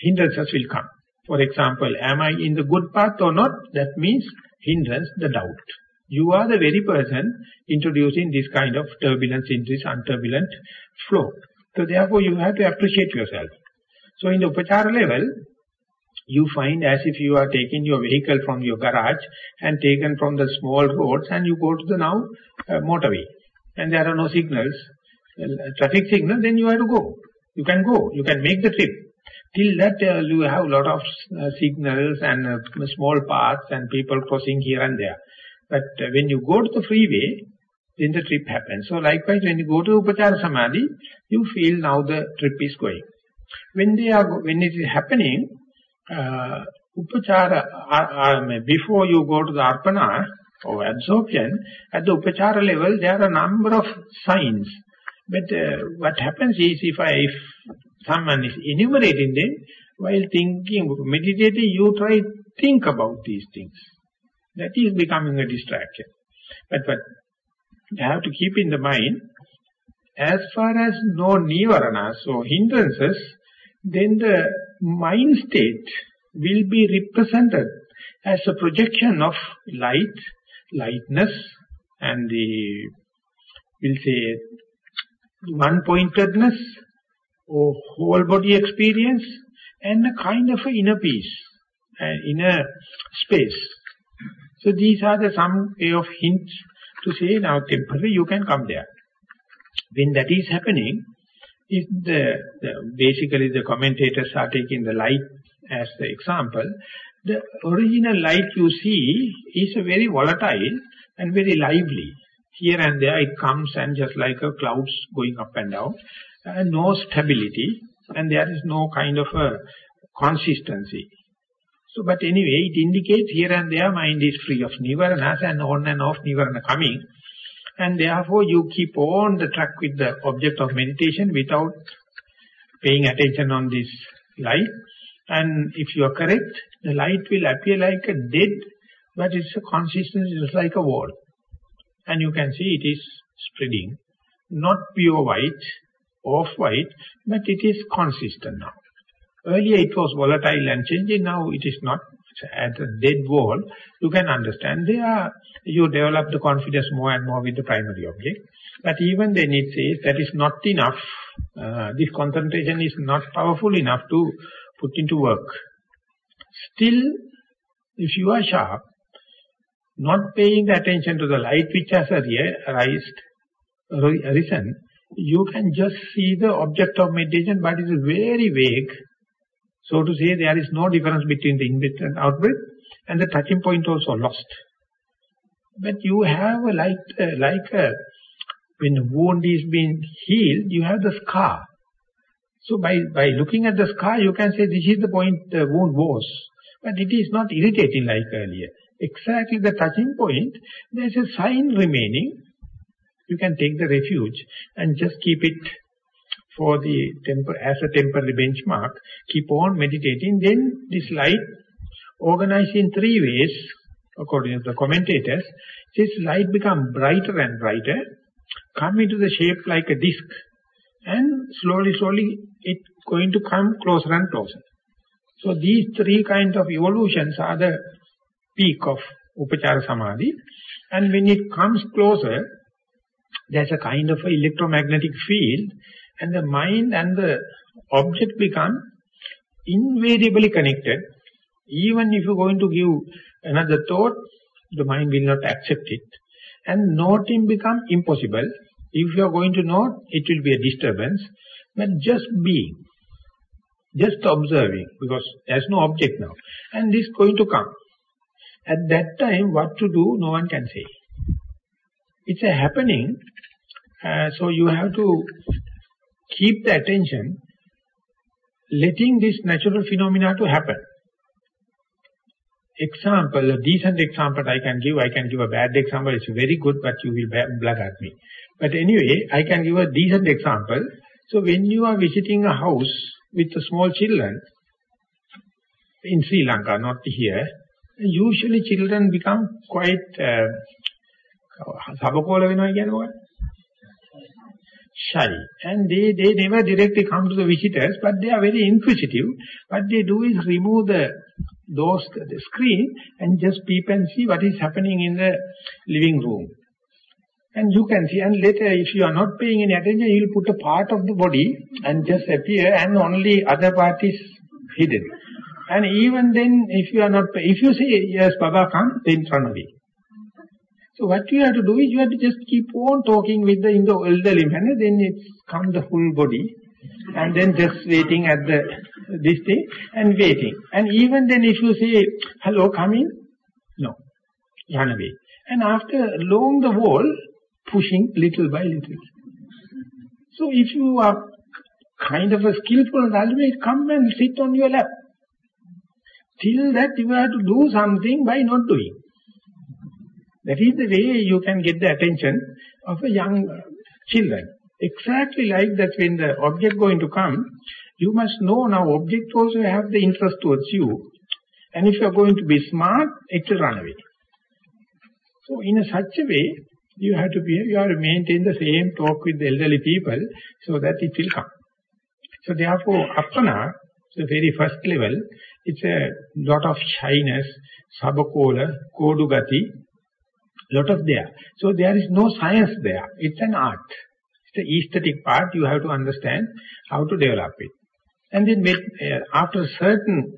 hindrances will come. For example, am I in the good path or not? That means hindrance, the doubt. You are the very person introducing this kind of turbulence in this unturbulent flow. So therefore you have to appreciate yourself. So in the upachara level, you find as if you are taking your vehicle from your garage and taken from the small roads and you go to the now uh, motorway. And there are no signals, traffic signal, then you have to go. You can go, you can make the trip. Till that uh, you have a lot of uh, signals and uh, small paths and people crossing here and there. But uh, when you go to the freeway, then the trip happens. So likewise, when you go to Upachara Samadhi, you feel now the trip is going. When they are, when it is happening, uh, Upachara, uh, uh, before you go to the Arpana or absorption, at the Upachara level, there are a number of signs. But uh, what happens is, if I, if someone is enumerating them, while thinking, meditating, you try think about these things. That is becoming a distraction. But what you have to keep in the mind, as far as no nivaranas, so hindrances, then the mind state will be represented as a projection of light, lightness, and the, we'll say, one-pointedness, or whole body experience, and a kind of inner peace, inner space. So these are the some way of hints to say now temporary you can come there. When that is happening, if the, the basically the commentators are taking the light as the example, the original light you see is a very volatile and very lively. Here and there it comes and just like a clouds going up and down, and no stability, and there is no kind of a consistency. So, but anyway, it indicates here and there mind is free of nivaranas and on and off nivarana coming. And therefore you keep on the track with the object of meditation without paying attention on this light. And if you are correct, the light will appear like a dead, but it's a consistency just like a wall. And you can see it is spreading. Not pure white, off-white, but it is consistent now. Earlier it was volatile and changing, now it is not. At a dead wall, you can understand there you develop the confidence more and more with the primary object. But even then it says that is not enough. Uh, this concentration is not powerful enough to put into work. Still, If you are sharp, not paying the attention to the light which has arisen, you can just see the object of meditation, but it is very vague. So to say, there is no difference between the in-breath and out-breath, and the touching point also lost. But you have a light, uh, like a, when the wound is being healed, you have the scar. So by, by looking at the scar, you can say this is the point the wound was. But it is not irritating like earlier. Exactly the touching point, there is a sign remaining. You can take the refuge and just keep it for the temper as a temporary benchmark. Keep on meditating. Then this light organized in three ways, according to the commentators. This light become brighter and brighter, come into the shape like a disc, and slowly, slowly it going to come closer and closer. So these three kinds of evolutions are the peak of Upachara Samadhi. And when it comes closer, there's a kind of electromagnetic field and the mind and the object become invariably connected. Even if you're going to give another thought, the mind will not accept it. And noting become impossible. If you are going to note, it will be a disturbance. But just being, just observing, because there's no object now. And this going to come. At that time, what to do, no one can say. It's a happening, uh, so you have to keep the attention, letting this natural phenomena to happen. Example, a decent example I can give, I can give a bad example, it's very good, but you will blag at me. But anyway, I can give a decent example. So when you are visiting a house with small children, in Sri Lanka, not here, usually children become quite uh, සබකෝල වෙනවා කියන්නේ මොකක්ද? shy. And they, they never directly come to the visitors, but they are very inquisitive. What they do is remove the, those, the screen and just peep and see what is happening in the living room. And you can see, and later if you are not paying any attention, you will put a part of the body and just appear and only other part is hidden. And even then, if you are not, if you say, yes, Baba, come, then run away. So what you have to do is you have to just keep on talking with the in the elderly manner, then it's come the full body, and then just waiting at the this day and waiting. And even then, if you say, hello, come in, no, run away. And after along the wall, pushing little by little. So if you are kind of a skillful ultimate, come and sit on your lap. Till that you have to do something by not doing. That is the way you can get the attention of a young children. Exactly like that when the object going to come, you must know now object also have the interest towards you. And if you are going to be smart, it will run away. So in a such a way, you have to be, you have to maintain the same talk with the elderly people so that it will come. So therefore, appana, the very first level, it's a lot of shyness, sabakola, kodugati, lot of there. So there is no science there. It's an art. It's the aesthetic part. You have to understand how to develop it. And then with, uh, after certain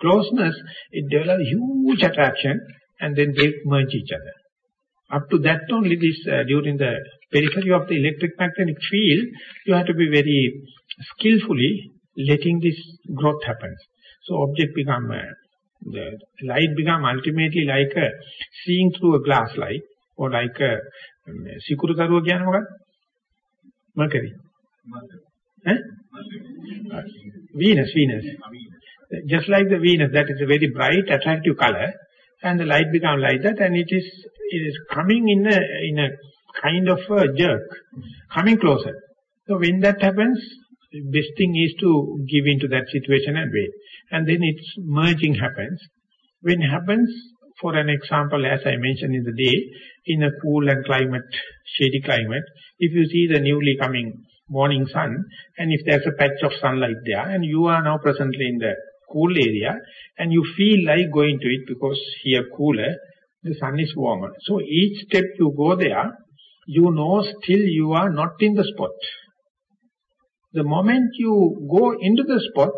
closeness, it develops huge attraction and then they merge each other. Up to that only this, uh, during the periphery of the electric magnetic field, you have to be very skillfully letting this growth happen. So object become, uh, the light become ultimately like a seeing through a glass light or like a සිකුරු දරුව කියන්නේ මොකක්ද? Mercury. Eh? Venus, Venus. Just like the Venus, that is a very bright, attractive color, and the light becomes like that, and it is it is coming in a in a kind of a jerk, coming closer. So when that happens, best thing is to give into that situation and wait. And then its merging happens. When happens, for an example, as I mentioned in the day, in a cool and climate, shady climate, if you see the newly coming morning sun, and if there's a patch of sunlight there, and you are now presently in the cool area, and you feel like going to it because here cooler, the sun is warmer. So each step you go there, you know still you are not in the spot. The moment you go into the spot,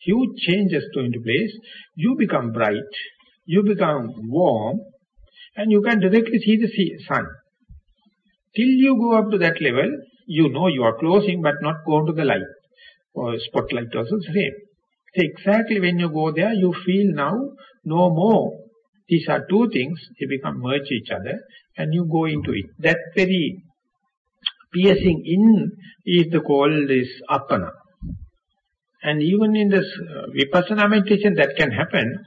huge changes go into place. You become bright. you become warm and you can directly see the sun. Till you go up to that level, you know you are closing but not go to the light. Or spotlight also same. So exactly when you go there, you feel now no more. These are two things, they become merge each other and you go into it. That very piercing in is the called is appana. And even in this uh, vipassana meditation that can happen,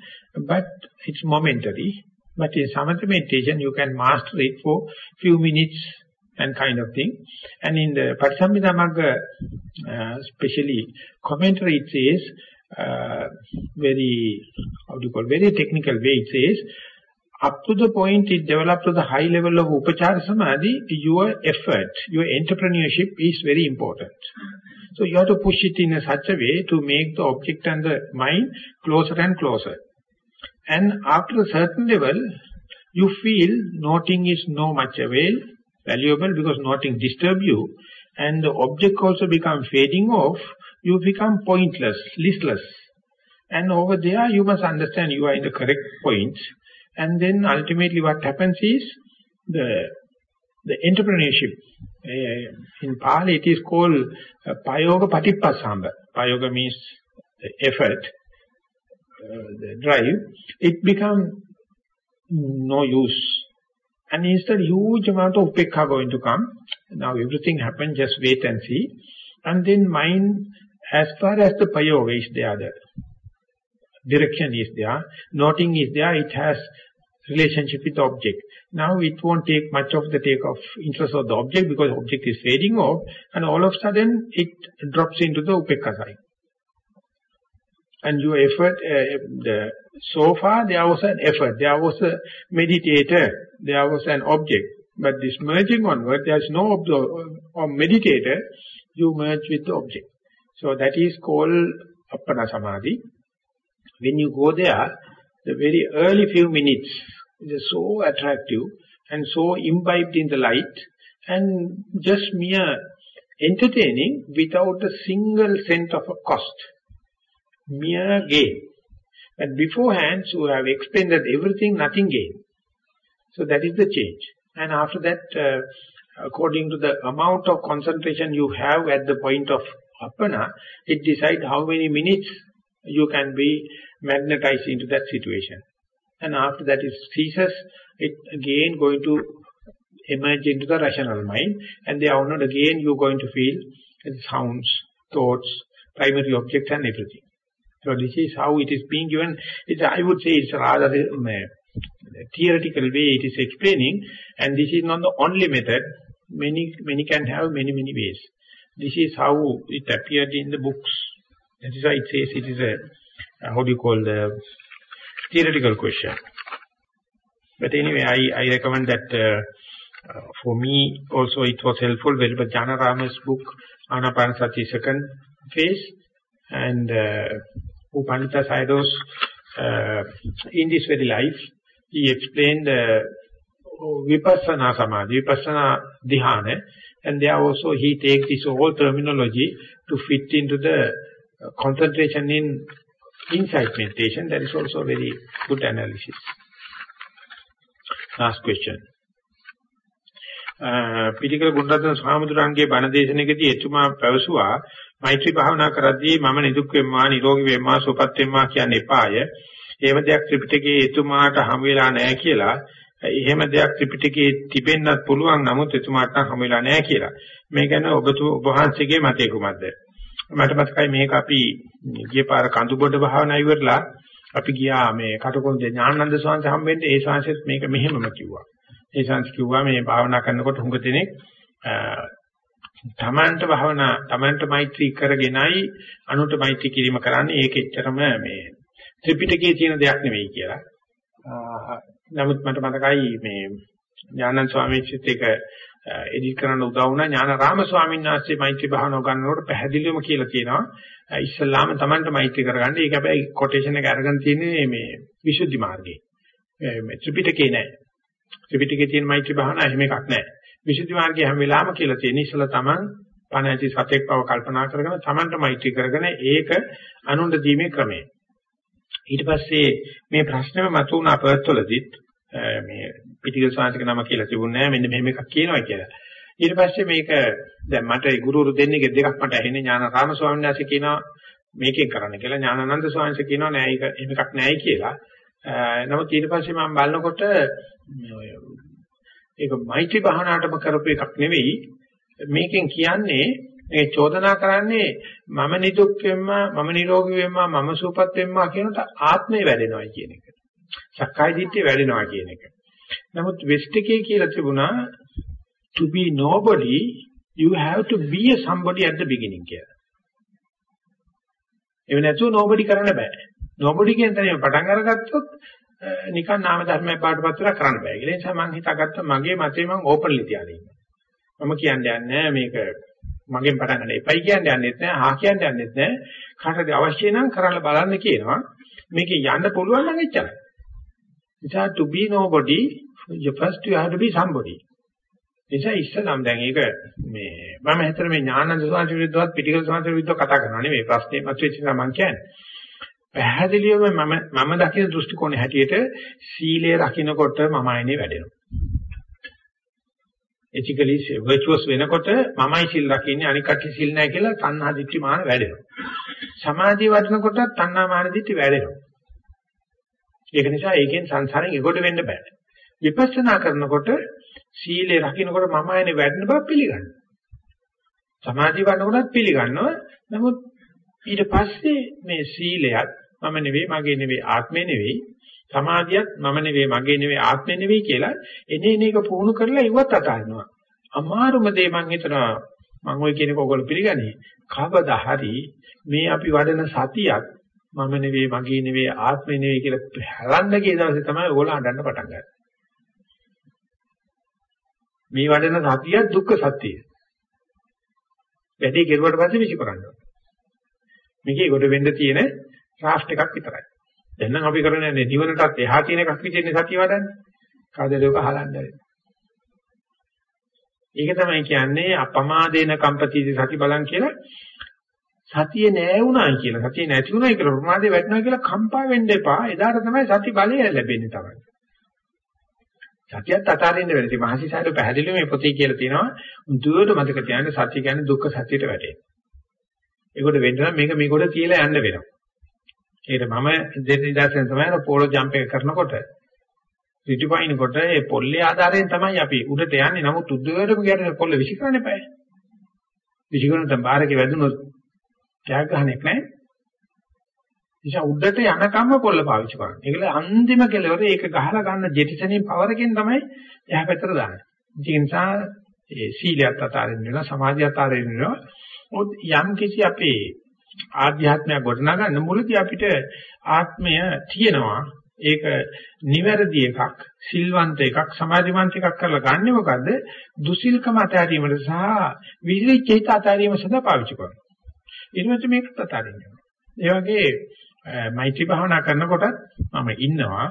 but it's momentary. But in samatha meditation you can master it for few minutes and kind of thing. And in the Patisambhida Magga, uh, especially commentary it says, uh, very, how do you call, very technical way it says, up to the point it develops to the high level of upachara samadhi, your effort, your entrepreneurship is very important. So you have to push it in a such a way to make the object and the mind closer and closer. And after a certain level, you feel noting is no much avail, valuable because noting disturb you, and the object also become fading off, you become pointless, listless. And over there you must understand you are in the correct point. And then ultimately what happens is the the entrepreneurship. Uh, in Pali it is called uh, Payoga Patippasamba. Payoga means the effort, uh, the drive. It becomes no use. And instead huge amount of upekha going to come. Now everything happens, just wait and see. And then mind, as far as the payoga is there, the direction is there, noting is there, it has relationship with object. Now it won't take much of the take of interest of the object because object is fading off and all of a sudden it drops into the upekka side. And your effort, uh, the, so far there was an effort, there was a meditator, there was an object. But this merging onward, there is no or meditator, you merge with the object. So that is called Appana Samadhi. When you go there, the very early few minutes is so attractive and so imbibed in the light and just mere entertaining without a single cent of a cost. Mere gain. But beforehand, you have expended everything, nothing gain. So that is the change. And after that, uh, according to the amount of concentration you have at the point of appana, it decides how many minutes you can be magnetized into that situation. And after that it ceases, it again going to emerge into the rational mind. And they are not again you're going to feel sounds, thoughts, primary objects and everything. So this is how it is being given. It's, I would say it's rather um, theoretical way it is explaining. And this is not the only method. Many, many can have many, many ways. This is how it appeared in the books. That is why it says it is a uh, how do you call the theoretical question. But anyway, I, I recommend that uh, uh, for me also it was helpful, Velpa Janarama's book, Anapanasati second phase, and uh, Upanita Sayadaw's uh, in this very life, he explained uh, Vipassana Samadhi, Vipassana Dhyana, and there also he takes this whole terminology to fit into the concentration in insight meditation, that is also a very good analysis. Last question. පිටිකල Gunaratne ස්වාමීතුරන්ගේ බණ දේශනාවකදී එතුමා පැවසුවා මෛත්‍රී භාවනා කරද්දී මම නිදුක් වෙම්මා නිරෝගී වෙම්මා සුවපත් වෙම්මා කියන්න එපාය. එහෙම දෙයක් ත්‍රිපිටකයේ එතුමාට හම් වෙලා නැහැ කියලා. එහෙම දෙයක් ත්‍රිපිටකයේ තිබෙන්නත් පුළුවන් නමුත් එතුමාට හම් වෙලා නැහැ කියලා. මේ ගැන ඔබ ඔබ වහන්සේගේ මතය කුමක්ද? මට මතකයි මේක අපි ගිය පාර කඳුබොඩ භාවනා ඉවරලා අපි ගියා මේ කටකොන් ඥානানন্দ ස්වාමීන් හම්බෙන්න ඒ ශාංශෙත් මේක මෙහෙමම කිව්වා. ඒ ශාංශ කිව්වා මේ භාවනා කරනකොට හුඟ දෙනෙක් තමන්ට භාවනා තමන්ට මෛත්‍රී කරගෙනයි අනුන්ට මෛත්‍රී කිරීම කරන්නේ ඒක එච්චරම මේ ත්‍රිපිටකයේ තියෙන දෙයක් නෙවෙයි කියලා. නමුත් මට මතකයි මේ ඥානන් ස්වාමීන් වහන්සේත් ඒක එඩිට් කරන්න උදව් වුණා ඥානාරාම ස්වාමීන් වහන්සේ මෛත්‍රී භාවනාව ගන්නකොට පැහැදිලිවම කියලා කියනවා ඉස්සල්ලාම Tamanට මෛත්‍රී කරගන්න. ඒක හැබැයි කොටේෂන් එක අරගෙන තියෙන්නේ මේ විසුද්ධි මාර්ගයේ. මේ ත්‍රිපිටකේ නෑ. ත්‍රිපිටකේ තියෙන මෛත්‍රී භාවනාව එහෙම එකක් නෑ. විසුද්ධි මාර්ගයේ හැම වෙලාවෙම කියලා තියෙන ඉස්සලා Taman පණ ඇති සතෙක් බව කල්පනා කරගෙන Tamanට මෛත්‍රී කරගෙන ඒක අනුන්ට දීමේ ක්‍රමය. ඊට පස්සේ මේ ප්‍රශ්නම මතුවන අපවත්වලදීත් මේ පිටිකල් ශාස්ත්‍රික නම කියලා තිබුණේ නැහැ මෙන්න මෙහෙම එකක් කියනවා කියලා. ඊට පස්සේ මේක දැන් මට ඒ ගුරුවරු දෙන්නේගේ දෙකක් මට ඇහෙන්නේ ඥානසාම ස්වාමීන් වහන්සේ කියනවා මේකෙන් කරන්න කියලා ඥානানন্দ ස්වාමීන් වහන්සේ කියනවා නෑ ඒක එහෙම එකක් නෑයි කියලා. නමුත් ඊට පස්සේ මම බලනකොට ඒක මෛත්‍රී භාවනාවටම කරපු එකක් නෙවෙයි මේකෙන් කියන්නේ මේ චෝදනා කරන්නේ මම නිදුක් වෙම්මා මම නිරෝගී වෙම්මා මම සුවපත් වෙම්මා කියනට ආත්මය වැඩෙනවා කියන එක. සක්කාය දිට්ඨිය වැඩෙනවා කියන එක. නමුත් වෙස්ට් එකේ කියලා තිබුණා to be nobody you have to be a somebody at the beginning කියලා. එව නැතුව nobody කරන්න බෑ. nobody කියන තැනින් පටන් අරගත්තොත් නිකන් නාම ධර්මයක් පාඩපත් වෙලා කරන්න බෑ. ඒ නිසා මම හිතාගත්තා මගේ මතේ මම ඕපන්ලි තියාගෙන ඉන්නවා. මම කියන්නේ නැහැ මේක මගෙන් පටන් ගන්න එපයි කියන්නේ යන්නෙත් නැහැ, හා කියන්නේ යන්නෙත් නැහැ. කාටද අවශ්‍ය නම් කරලා බලන්න කියනවා. මේකේ යන්න පුළුවන් නම් එච්චරයි. නිසා to be nobody you first you have to be somebody. නිසා ඉස්සලම් දැන් ඒක මේ මම හිතර මේ ඥානන්ද සෝවාන් විරුද්ධවත් පිටිකල සෝවාන් විරුද්ධව කතා කරනවා නෙමෙයි ප්‍රශ්නේ මතුවෙච්ච නිසා මම කියන්නේ. පැහැදිලිවම මම මම දකින දෘෂ්ටි කෝණය හැටියට සීලය රකින්නකොට මම ආයනේ වැඩෙනවා. එතිකලි virtuous වෙනකොට මමයි සිල් රකින්නේ අනික කටි සිල් නැහැ කියලා තණ්හා දිට්ඨි මාන වැඩෙනවා. සමාධිය වඩනකොට තණ්හා මාන දිට්ඨි වැඩෙනවා. ඒක නිසා ඒකෙන් සංසාරයෙන් එගොඩ වෙන්න බෑ. විපස්සනා කරනකොට සීලේ රකින්නකොට මම ආයනේ වැඩෙන බව පිළිගන්නවා. සමාධිය වඩනකොටත් පිළිගන්නවා. නමුත් ඊට පස්සේ මේ සීලයත් මම නෙවෙයි මගේ නෙවෙයි ආත්මේ නෙවෙයි සමාධියත් මම නෙවෙයි මගේ නෙවෙයි ආත්මේ නෙවෙයි කියලා එනේ එනේක පුහුණු කරලා ඉවත් අතාරිනවා. අමාරුම දේ මං හිතනවා මම ওই කියන එක ඔයගොල්ලෝ පිළිගන්නේ. කවදා හරි මේ අපි වඩන සතියක් මම නෙවෙයි මගේ නෙවෙයි ආත්මේ නෙවෙයි කියලා හැලන්න ගිය දවසේ තමයි ඕගොල්ලෝ හඬන්න පටන් ගන්නේ. මේ වඩන සතිය දුක්ඛ සත්‍යය. වැඩි කෙරුවට පස්සේ විසි කරන්න ඕනේ. මේකේ කොට වෙන්න තියෙන ඩ්‍රාෆ්ට් එකක් විතරයි. දැන් නම් අපි කරන්නේ නිවනටත් එහා තියෙන එකක් විදිහේ සතිය වඩන්නේ. කාදද ඔක අහලන්නේ. ඒක තමයි කියන්නේ අපමාදේන කම්පතිති සති බලන් කියලා සතිය නෑ වුණායි කියලා සතිය නැති වුණායි කියලා ප්‍රමාදේ වැටෙනවා කියලා කම්පා වෙන්න එපා. එදාට තමයි සති බලය ලැබෙන්නේ තමයි. සතියත් අතාරින්න වෙන්නේ. ඉතින් මහසිසාරේ පැහැදිලිව මේ පොතේ කියලා තියෙනවා. දුවට මතක තියාගන්න සතිය කියන්නේ දුක්ඛ සත්‍යයට වැටෙන්නේ. ඒකට වෙන්න නම් මේක මේකට කියලා යන්න වෙනවා. ඒකට මම දෙන්න ඉඳන් තමයි පෝලෝ ජම්ප් එක කරනකොට රිටිපයින්කොට ඒ පොල්ලේ ආධාරයෙන් තමයි අපි උඩට යන්නේ. නමුත් උද්දේවරම කියන්නේ පොල්ල විසිකරන්න එපායි. විසිකරන තම බාරකේ වැදුනොත් ජයග්‍රහණයක් නැහැ. නිසා උඩට යනකම්ම පොල්ල පාවිච්චි කරන්න. ඒකල අන්තිම කෙලවර ඒක ගහලා ගන්න ජෙටිසනින් පවරකින් තමයි එහා පැත්තට දාන්නේ. ඒ නිසා ඒ සීලයත් අතාරින්න වෙනවා, සමාධියත් අතාරින්න වෙනවා. යම් කිසි අපේ ආධ්‍යාත්මය ගොඩනගන්න මුලදී අපිට ආත්මය තියෙනවා ඒක නිවැරදි එකක් සිල්වන්ත එකක් සමාධිමන්ත එකක් කරලා ගන්නෙ මොකද්ද දුසිල්කම අතහැරීමට සහ විවිධ චේත අතහැරීම සඳහා පාවිච්චි කරනවා ඊට පස්සේ මේකත් අතහරිනවා ඒ වගේ මෛත්‍රී භාවනා කරනකොටත් මම ඉන්නවා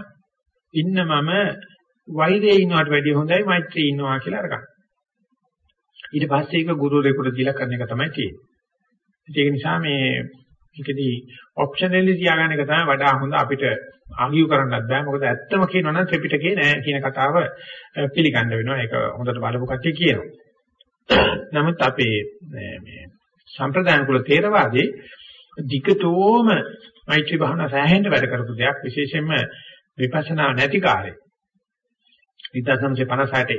ඉන්න මම වෛරයේ ඉන්නවට වැඩිය හොඳයි මෛත්‍රී ඉන්නවා කියලා අරගන්න ඊට පස්සේ ඒක ගුරුවරයෙකුට දීලා කරන එක තමයි තියෙන්නේ. ඒක නිසා මේ ඒකදී ඔප්ෂනලි තියාගන්න එක තමයි වඩා හොඳ අපිට ආගියු කරන්නත් බෑ. මොකද ඇත්තම කියනවා නම් ත්‍රිපිටකේ නෑ කියන කතාව පිළිගන්න වෙනවා. ඒක හොඳට බලපු කට්ටිය කියනවා. නමුත් අපේ මේ සම්ප්‍රදාන කුල තේරවාදී ධිකතෝම මෛත්‍රී භාවනා සෑහෙන්න වැඩ කරපු දෙයක් විශේෂයෙන්ම විපස්සනා නැති කාලේ 1956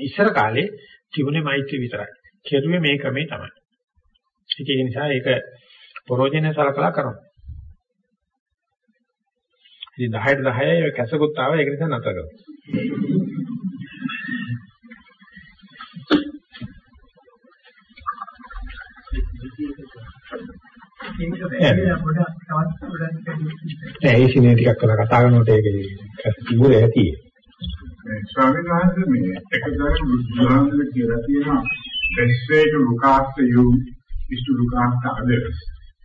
ඉස්සර කාලේ තිබුණේ මෛත්‍රී විතරයි. කෙරුවේ මේ ක්‍රමේ තමයි. ඒක නිසා ඒක පරෝජන සලකලා කරනවා. ඉතින් 10ට 10යි ඔය කැසකුත් ආවා ඒක නිසා නැතර කරනවා. ඒ ඉන්නේ ටිකක් කළා කතා කරනකොට ඒක කිව්වේ ඇති. ස්වාමීන් වහන්සේ මේ එකතරම් බුදුහාමුදුර කියලා තියෙනවා look after you is to look after others.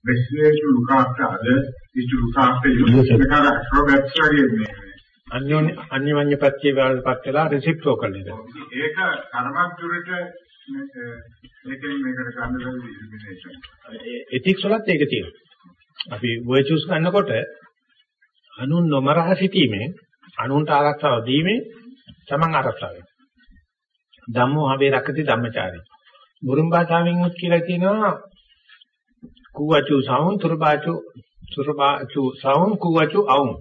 best way to look after others is to look after you. මේක අක්‍රොබැට්ස් වගේ මේ අන්‍යෝන්‍ය අන්‍යමඤ්ඤ පත්‍ය වලපත් වෙලා රෙසිප්‍රොකල් එක. ඒක කර්මද්දුරට මේකෙන් මේකට ගන්න බැරි ඉල්මිනේෂන්. එතික්ස් වලත් ඒක තියෙනවා. අපි වර්චුස් ගන්නකොට අනුන් නොමරහ සිටීමෙන් අනුන්ට ආරක්ෂාව දීමෙන් තමන් ආරක්ෂා වෙනවා. ධම්මෝ හවේ රකති ධම්මචාරී. බුරුම් භාෂාවෙන් උත් කියලා කියනවා කුවචු සවුන් තුරබාචු තුරබාචු සවුන් කුවචු අවුන්.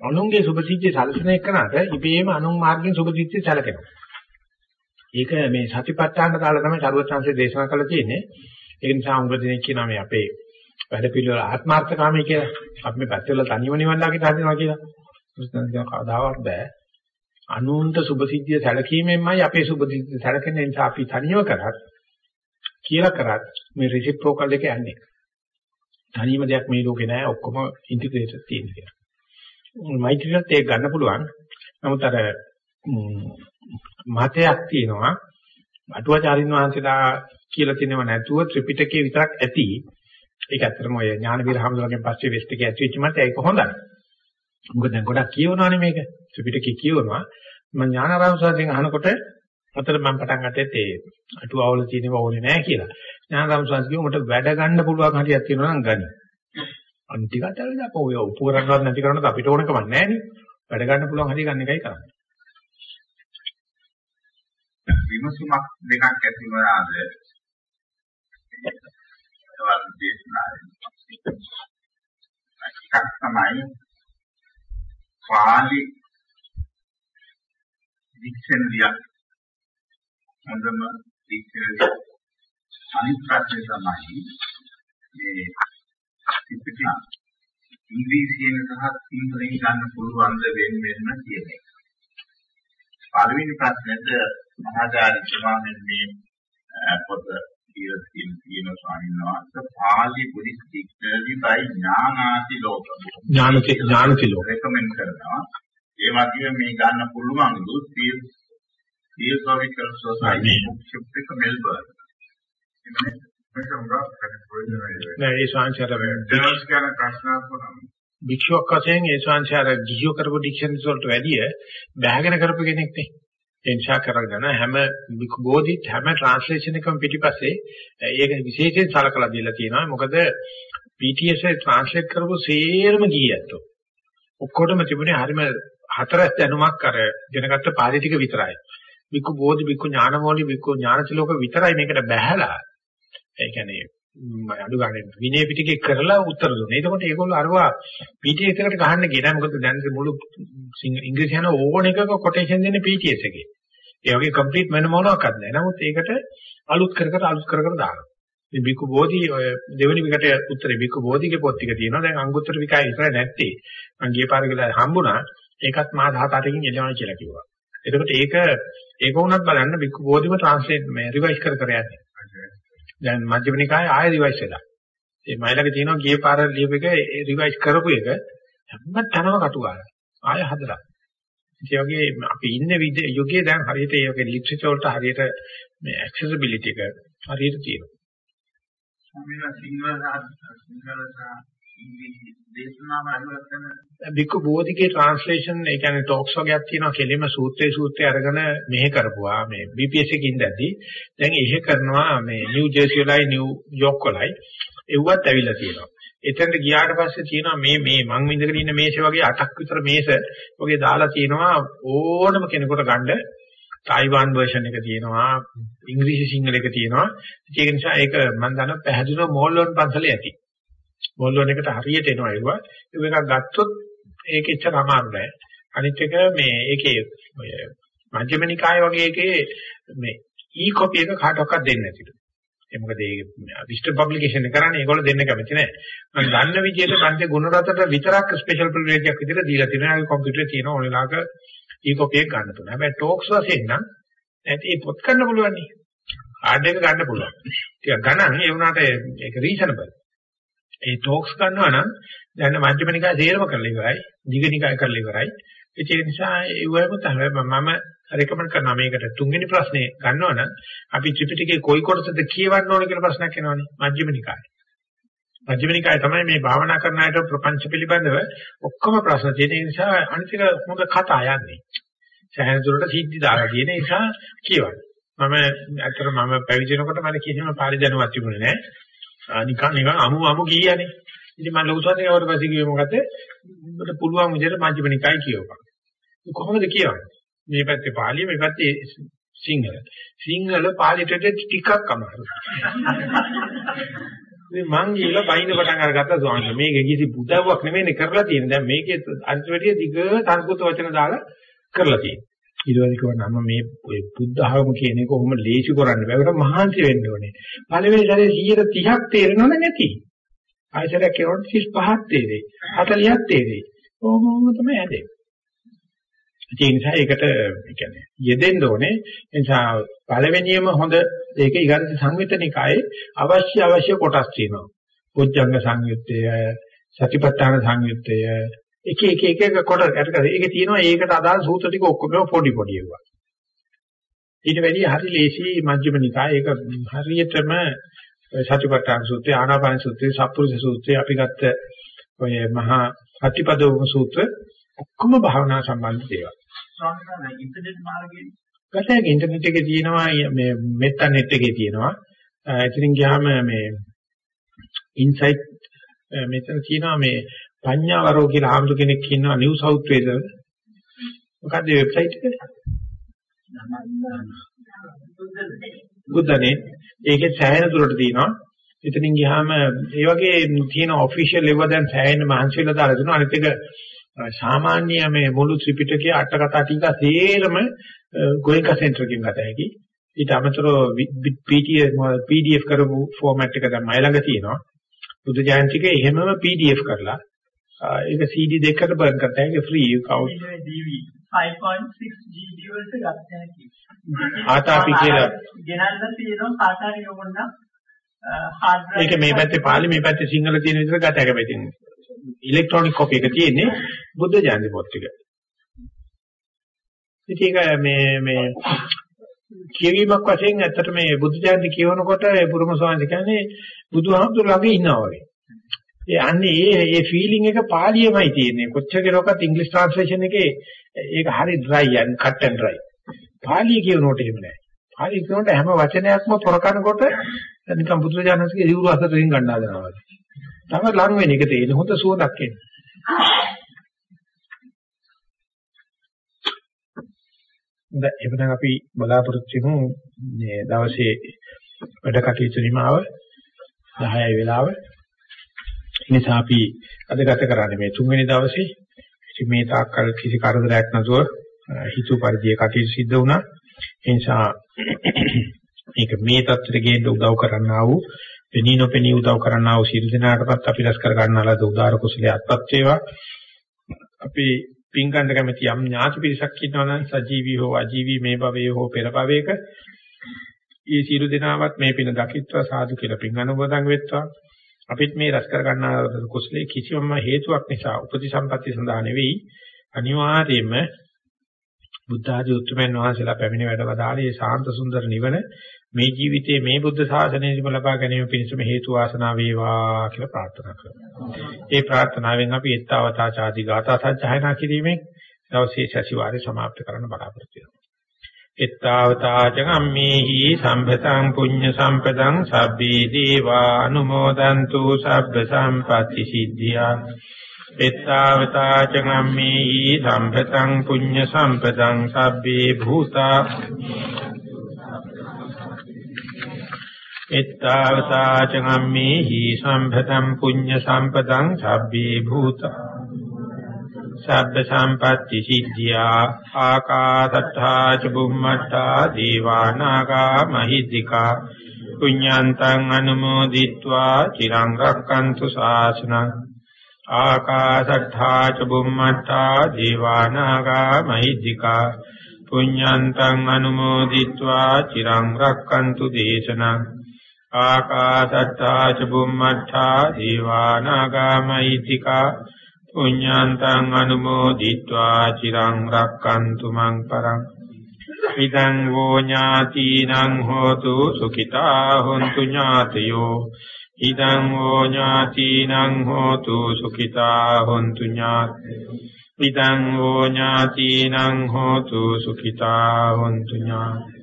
අනුන්ගේ සුභසිද්ධිය සැලසෙන එකනට ඉබේම අනුන් මාර්ගයෙන් සුභසිද්ධිය සැලකෙනවා. ඒක මේ සතිපට්ඨාන කාලේ තමයි සරුවචාන්සේ දේශනා කළා තියෙන්නේ. ඒ නිසා උඟ දිනේ කියනවා මේ අපේ වැඩ පිළිවෙල ආත්මార్థකාමී කියලා. අපි මේ පැත්තවල තනියම නිවන් දාගෙන හදනවා කියලා. මුස්තන් කියන කවදාවත් බෑ. අනුන්ට සුභසිද්ධිය සැලකීමෙන්මයි අපේ සුභසිද්ධිය සැලකෙන නිසා අපි තනියම කරත් කියලා කරත් මේ රිසිප්‍රොකල් එක යන්නේ. තනියම දෙයක් මේ ලෝකේ නෑ ඔක්කොම ඉන්ටිග්‍රේටඩ් තියෙන කියලා. මෛත්‍රියත් ඒක ගන්න පුළුවන්. නමුත් අර මතයක් තියෙනවා අටුවාචාරින් වහන්සේලා කියලා තියෙනව නැතුව ත්‍රිපිටකේ විතරක් ඇති. ඒක ඇත්තටම ඔය ඥානවීර හැමෝගෙන් පස්සේ වෙස්ට් එකේ ඇති වෙච්ච මත ඒක හොඳයි. මොකද දැන් ගොඩක් කියවනවානේ මේක. ත්‍රිපිටකේ කියවනවා. මම ඥානාරාම සාරයෙන් අහනකොට අතට මම පටන් ගත්තේ ඒ අටුවාවල තියෙනව ඕනේ නැහැ කියලා. ඥානාරාම සාරයෙන් කිව්ව මට වැඩ ගන්න පුළුවන් හරියක් තියෙනවා නම් ගනි. අන්තිකට ඇවිල්ලා අපෝ ඔය උපකරණවත් නැති කරනකොට අපිට ඕන කමක් නැහැ නේ. වැඩ ගන්න පුළුවන් හරිය ගන්න එකයි කරන්නේ. විමසුමක් දෙකක් ඇති වුණාද? ඒවල් දේශනාවේ. එකක් තමයි පාලි ඩික්ෂනරියක් හොඳම ඩික්ෂනරිය අනිත් ප්‍රශ්නේ තමයි මේ ත්‍රිපිටක ඉංග්‍රීසියෙන් සහ සිංහලෙන් ගන්න පුළුවන් ද වෙන වෙනම කියන එක. පළවෙනි ප්‍රශ්නෙට මහාචාර්ය ස්වාමීන් මේ පොත කියලා තියෙන තියෙන ස්වාමීන් වහන්සේ Pali Buddhist dictionary by Nyanatiloka ඥානති ඥානති ලෝක රෙකමෙන්ඩ් කරනවා. ඒ වගේම මේ ගන්න පුළුවන් ලු Theosophical Society bookshop එක මෙල්බර්න්. මේක උගා නෑ ඒ ශාන්චාර ඩර්ස් ගැන ප්‍රශ්න අහනවා. භික්ෂුවක් වශයෙන් ඒ ශාන්චාර ගිහියෝ කරපු ඩික්ෂනරිස් වලට වැඩිය බෑගෙන කරපු කෙනෙක් නේ. ඒ නිසා කරගෙන හැම බෝධිත් හැම ට්‍රාන්ස්ලේෂන් එකම පිටිපස්සේ ඒක විශේෂයෙන් සලකලා දීලා තියෙනවා. මොකද PTS එක ට්‍රාන්ස්ලේට් කරපු සේරම ගියැත්තෝ. ඔක්කොටම තිබුණේ හරිම හතරස් දැනුමක් අර දෙනගත්ත පාළි ටික විතරයි. බිකු බෝධි බිකු ඥානමෝලි බිකු ඥානතිලෝක විතරයි මේකට බැහැලා. ඒ කියන්නේ අඩු ගන්න විනය පිටකේ කරලා උත්තර දුන්නා. එතකොට ඒගොල්ලෝ අරවා PTS එකට ගහන්න ගියේ නැහැ. මොකද දැන් මුළු ඉංග්‍රීසි යන ඕන එකක කොටේෂන් දෙන්නේ PTS එකේ. ඒ වගේ කම්ප්ලීට් වෙන මොනවාක්වත් නැහැ. නමුත් ඒකට අලුත් කර කර අලුත් කර කර දානවා. මේ බිකු බෝධි ඔය දෙවෙනි විකට උත්තරේ බිකු බෝධිගේ පොත් ටික තියෙනවා. දැන් අංගුත්තර විකය ඉස්සර නැත්තේ. මම ගිය පාර ගිහලා හම්බුණා. ඒකත් මා 18කින් එළවන කියලා කිව්වා. එතකොට ඒක ඒක වුණත් බලන්න බිකු බෝධිම ට්‍රාන්ස්ලේට් මේ රිවයිස් කර කර යන්නේ. දැන් මධ්‍යම නිකායේ ආයෙ රිවයිස් වෙලා. ඒ මයිලක තියෙනවා ගිය පාර ලියපු එක රිවයිස් කරපු එක හැම තැනම කටු ගාලා. ආයෙ හදලා. ඒ වගේ අපි ඉන්නේ යුගයේ දැන් හරියට ඒ වගේ ලිටරචර් වලට හරියට මේ ඇක්සෙසිබිලිටි එක හරියට තියෙනවා. ස්වාමීන් වහන්සේ සිංහල සිංහල ඉංග්‍රීසි දේශනාව අනුවත් කරන බික්කු බෝධිගේ ට්‍රාන්ස්ලේෂන් ඒ කියන්නේ ටොක්ස් වගේක් තියෙනවා කෙලිම සූත්‍රයේ සූත්‍රය අරගෙන මෙහෙ කරපුවා මේ BPS එකකින් දැද්දි දැන් එහෙ කරනවා මේ නිව් ජර්සි වලයි නිව් යෝක් වලයි. එව්වත් ඇවිල්ලා තියෙනවා. එතනට ගියාට පස්සේ තියෙනවා මේ මේ මං විඳගෙන ඉන්න මේෂ වගේ අටක් විතර මේෂ වගේ දාලා තියෙනවා. ඕනම කෙනෙකුට ගන්න ටයිවාන් version එක තියෙනවා ඉංග්‍රීසි සිංහල එක තියෙනවා. ඒක නිසා ඒක මම දන්නවා පැහැදිලිව මෝල්ලොන් පන්සලේ ඇති. මෝල්ලොන් එකට හරියට එනවා ඒවා ඒක එකක් ගත්තොත් ඒක එච්චර අමාරු නෑ අනිත් එක මේ ඒකේ ඔය මජ්ක්‍ධිම නිකාය වගේ එකේ මේ ඊ කොපි එක කාටවත් දෙන්නේ නැතිලු ඒ මොකද ඒ විස්ටර් පබ්ලිකේෂන් එක කරන්නේ ඒගොල්ලෝ දෙන්න කැමති නෑ. මම දන්න විදිහට පන්ති ගුණරතට විතරක් ස්පෙෂල් ප්‍රිවිලේජ් එකක් විදිහට දීලා තියෙනවා. ඒ කම්පියුටරේ තියෙන ඕනෙලාක ඊ කොපි එක ගන්න පුළුවන්. හැබැයි ටොක්ස් වශයෙන් නම් නැති ඒ පොත් ගන්න පුළුවන් නේ. හાર્ඩ් එක ගන්න පුළුවන්. ටිකක් ගණන් ඒ වුණාට ඒක රීසනබල්. ඒ ටොක්ස් ගන්නවා නම් දැන් මධ්‍යම නිකාය තේරම කරලා ඉවරයි. දිග නිකාය කරලා ඉවරයි. ඒක නිසා ඒ වගේම තමයි මම රෙකමන්ඩ් කරනවා මේකට තුන්වෙනි ප්‍රශ්නේ ගන්නවනම් අපි ත්‍රිපිටකයේ කොයි කොටසද කියවන්න ඕන කියලා ප්‍රශ්නයක් එනවනේ මජ්ක්‍ධිම නිකායේ. මජ්ක්‍ධිම නිකායේ තමයි මේ භාවනා කරන අයට ප්‍රපංච පිළිබඳව ඔක්කොම ප්‍රශ්න තියෙන නිසා අනිතික හොඳ කතා යන්නේ. සෑහෙන දුරට සිද්ධි දාලා තියෙන නිසා කියවන්න. මම ඇත්තට මම පැවිදි වෙනකොට මට කිසිම පාරි දැනුමක් තිබුණේ නැහැ. නිකන් නිකන් අමු අමු ගියානේ. ඉතින් මම ලොකු සාධක වලට පස්සේ කිව්වේ මොකද? උඹට පුළුවන් විදිහට මජ්ක්‍ධිම නිකාය කියවපන්. කොහොමද කියවන්නේ? මේ පැත්තේ පාලිය මේ පැත්තේ සිංහල. සිංහල පාලියට ටිකක් අමාරුයි. ඉතින් මං ගිහලා බයින පටන් අරගත්තා ස්වාමීන් වහන්සේ. මේක කිසි බුදව්වක් නෙමෙයිනේ කරලා තියෙන්නේ. දැන් මේකේ අන්තිමට දිග සංස්කෘත වචන දාලා කරලා තියෙන්නේ. ඊට පස්සේ කිව්වා නම් මේ ඔය බුද්ධ ආගම කියන එක කොහොම ලේසි කරන්නේ බෑ. ඒකට මහන්සි වෙන්න ඕනේ. පළවෙනි සැරේ 130ක් තේරෙනවද නැති? ආයතරයක් කියනකොට 35ක් තේරෙයි. 40ක් තේරෙයි. කොහොමම තමයි හැදෙන්නේ. ඒ නිසා ඒකට කියන්නේ යෙදෙන්න ඕනේ. ඒ නිසා පළවෙනියම හොඳ ඒක ඊගාට සංවිතනිකායේ අවශ්‍ය අවශ්‍ය කොටස් තියෙනවා. පොච්චංග සංයුත්තය, සතිපට්ඨාන සංයුත්තය, එක එක එක එක යට කරලා ඒකේ තියෙනවා ඒකට අදාළ සූත්‍ර ටික ඔක්කොම පොඩි පොඩි ඒවා. ඊට වැඩිය හරි ලේසි මජ්ක්‍ධිම නිකාය ඒක හරියටම සතිපට්ඨාන සූත්‍රය, ආනාපාන සූත්‍රය, සප්පුරුෂ සූත්‍රය අපි ගත්ත ඔය මහා අටිපදෝම සූත්‍ර ඔක්කොම භාවනා සම්බන්ධ දේවල්. ස්වාමීන් ඉන්ටර්නෙට් මාර්ගයෙන් ගතයක ඉන්ටර්නෙට් එකේ තියෙනවා මේ මෙත්තා නෙට් එකේ තියෙනවා. එතනින් ගියාම මේ ඉන්සයිට් මෙතන තියෙනවා මේ පඤ්ඤාවරෝ කියලා ආම්දු කෙනෙක් ඉන්නවා නිව් සවුත් වේල්ස් මොකක්ද වෙබ්සයිට් එක? බුද්ධනේ ඒකේ සෑහෙන දුරට තියෙනවා. එතනින් ගියාම ඒ වගේ තියෙන ඔෆිෂියල් ඒවා දැන් සෑහෙන මහන්සි වෙලා දාලා දෙනවා. අනිත් එක සාමාන්‍ය මේ මුළු ත්‍රිපිටකයේ අට කතා ටික තේරම ගෝයන්ක සෙන්ටර් එකකින් ගත හැකි. ඊට අමතරව PDF PDF කරපු ෆෝමැට් එක දැන් මයි ළඟ තියෙනවා. බුද්ධ ජයන්තිකේ එහෙමම PDF කරලා ඒක CD දෙකකට බර්න් කරත හැකි ෆ්‍රී කවුස් 5.6 GB වලට ගත හැකි. ආතාපි කියලා ගෙනල්ලා තියෙනවා කාටාරි යොමුනම් හાર્ඩ් ඒක මේ පැත්තේ පාලි මේ පැත්තේ සිංහල තියෙන විදිහට ගත හැකි වෙතින්. ඉලෙක්ට්‍රොනික කොපි එක තියෙන්නේ බුද්ධ ජයන්ති පොත් ටික. ඉතින් ඒක මේ මේ කියවීමක් වශයෙන් ඇත්තට මේ බුද්ධ ජයන්ති කියවනකොට පුරුම ස්වාමීන් කියන්නේ බුදුහාමුදුර ළඟ ඉන්නවා වගේ. ඒ අන්නේ ඒ ඒ ෆීලිං එක පාලියමයි තියෙන්නේ. කොච්චර කෙරුවක්වත් ඉංග්‍රීසි ට්‍රාන්ස්ලේෂන් එකේ ඒක හරි dry and cut and dry. පාලිය කියනකොට එහෙම නැහැ. පාලිය කියනකොට හැම වචනයක්ම පොරකනකොට නිකන් බුදුරජාණන්සේගේ දිවුරු අතරින් ගන්න හදනවා වගේ. තම ලං වෙන එක තේරෙන හොඳ සුවඳක් එන්නේ. දැන් එවනම් අපි බලාපොරොත්තු වෙමු මේ දවසේ වැඩ කටයුතු නිමාව 10යි වෙලාව. නිසා අපි අද ගත කරන්නේ මේ තුන්වෙනි දවසේ. ඉතින් මේ තාක්කල් කිසි කරදරයක් නැතුව හිතු පරිදි කටයුතු සිද්ධ වුණා. ඒ නිසා මේක මේ தත්තට ගේන්න උදව් කරන්නා වූ පෙනී නොපෙනී උදව් කරන්නා වූ සියලු දෙනාටපත් අපි රැස් කර ගන්නාලාද උදාර කුසලයේ අත්පත් වේවා. අපි පින්කණ්ඩ කැමති යම් ඥාති පිරිසක් ඉන්නවා නම් සජීවී හෝ අජීවී මේ භවයේ හෝ පෙර භවයක ඒ සියලු දෙනාවත් මේ පින දකිත්වා සාදු කියලා පින් අනුමෝදන් වෙත්වා. අපිත් මේ රස කර ගන්නා කුසලයේ කිසිම හේතුවක් නිසා උපතිසම්පatti සඳහා නෙවෙයි අනිවාර්යයෙන්ම බුද්ධ ආදී උතුම්යන් වහන්සේලා පැමිණ වැඩවදාළේ ශාන්ත සුන්දර නිවන මේ ජීවිතයේ මේ බුද්ධ ශාසනයම ලබා ගැනීම පිණිසම හේතු වාසනා වේවා කියලා ප්‍රාර්ථනා කරනවා. ඒ ප්‍රාර්ථනාවෙන් අපි ඊත්තාවතා ආදී ගාථා සජ්ජායනා කිරීමෙන් දවසේ සතිವಾರේ සමාප්ත කරන්න බලාපොරොත්තු වෙනවා. ඊත්තාවතා චගම්මේහි සම්පතං පුඤ්ඤ සම්පතං සබ්බේ දීවා අනුමෝදන්තු සබ්බ සම්පatti සිද්ධියා. ඊත්තාවතා චගම්මේහි සම්පතං පුඤ්ඤ සම්පතං සබ්බේ භූතා එත්තාවතා චගම්මේහි සම්පතං පුඤ්ඤ සම්පතං සබ්බේ භූත සබ්බ සම්පatti සිද්ධියා ආකාසත්තා ච බුම්මත්තා දීවානාගා මහිද්దికා පුඤ්ඤාන්තං අනුමෝදිත්වා චිරං රක්칸තු ශාසනං ආකාසත්තා ච බුම්මත්තා දීවානාගා මහිද්దికා පුඤ්ඤාන්තං අනුමෝදිත්වා චිරං රක්칸තු දේශනං. ආකාසත්තා ච බුම්මත්තා දීවානාගා මහිද්దికා පුඤ්ඤාන්තං අනුමෝදිत्वा චිරං රක්칸තු මං පරං. ඉදං වෝ ඥාතිනං හෝතු සුඛිතා හොන්තු ඥාතයෝ. ඉදං වෝ ඥාතිනං හෝතු සුඛිතා හොන්තු ඥාතයෝ. ඉදං වෝ ඥාතිනං හෝතු සුඛිතා හොන්තු ඥාතයෝ.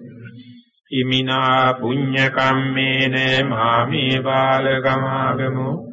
ඉමිනා පුඤ්ඤ කම්මේන මාමේ බාලගමාගමෝ.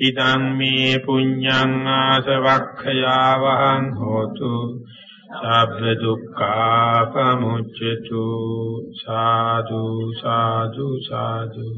ඉදං මේ පුඤ්ඤං ආසවක්ඛයා වහං හෝතු සබ්බ දුක්ඛා පමුච්ඡතු සාදු සාදු සාදු.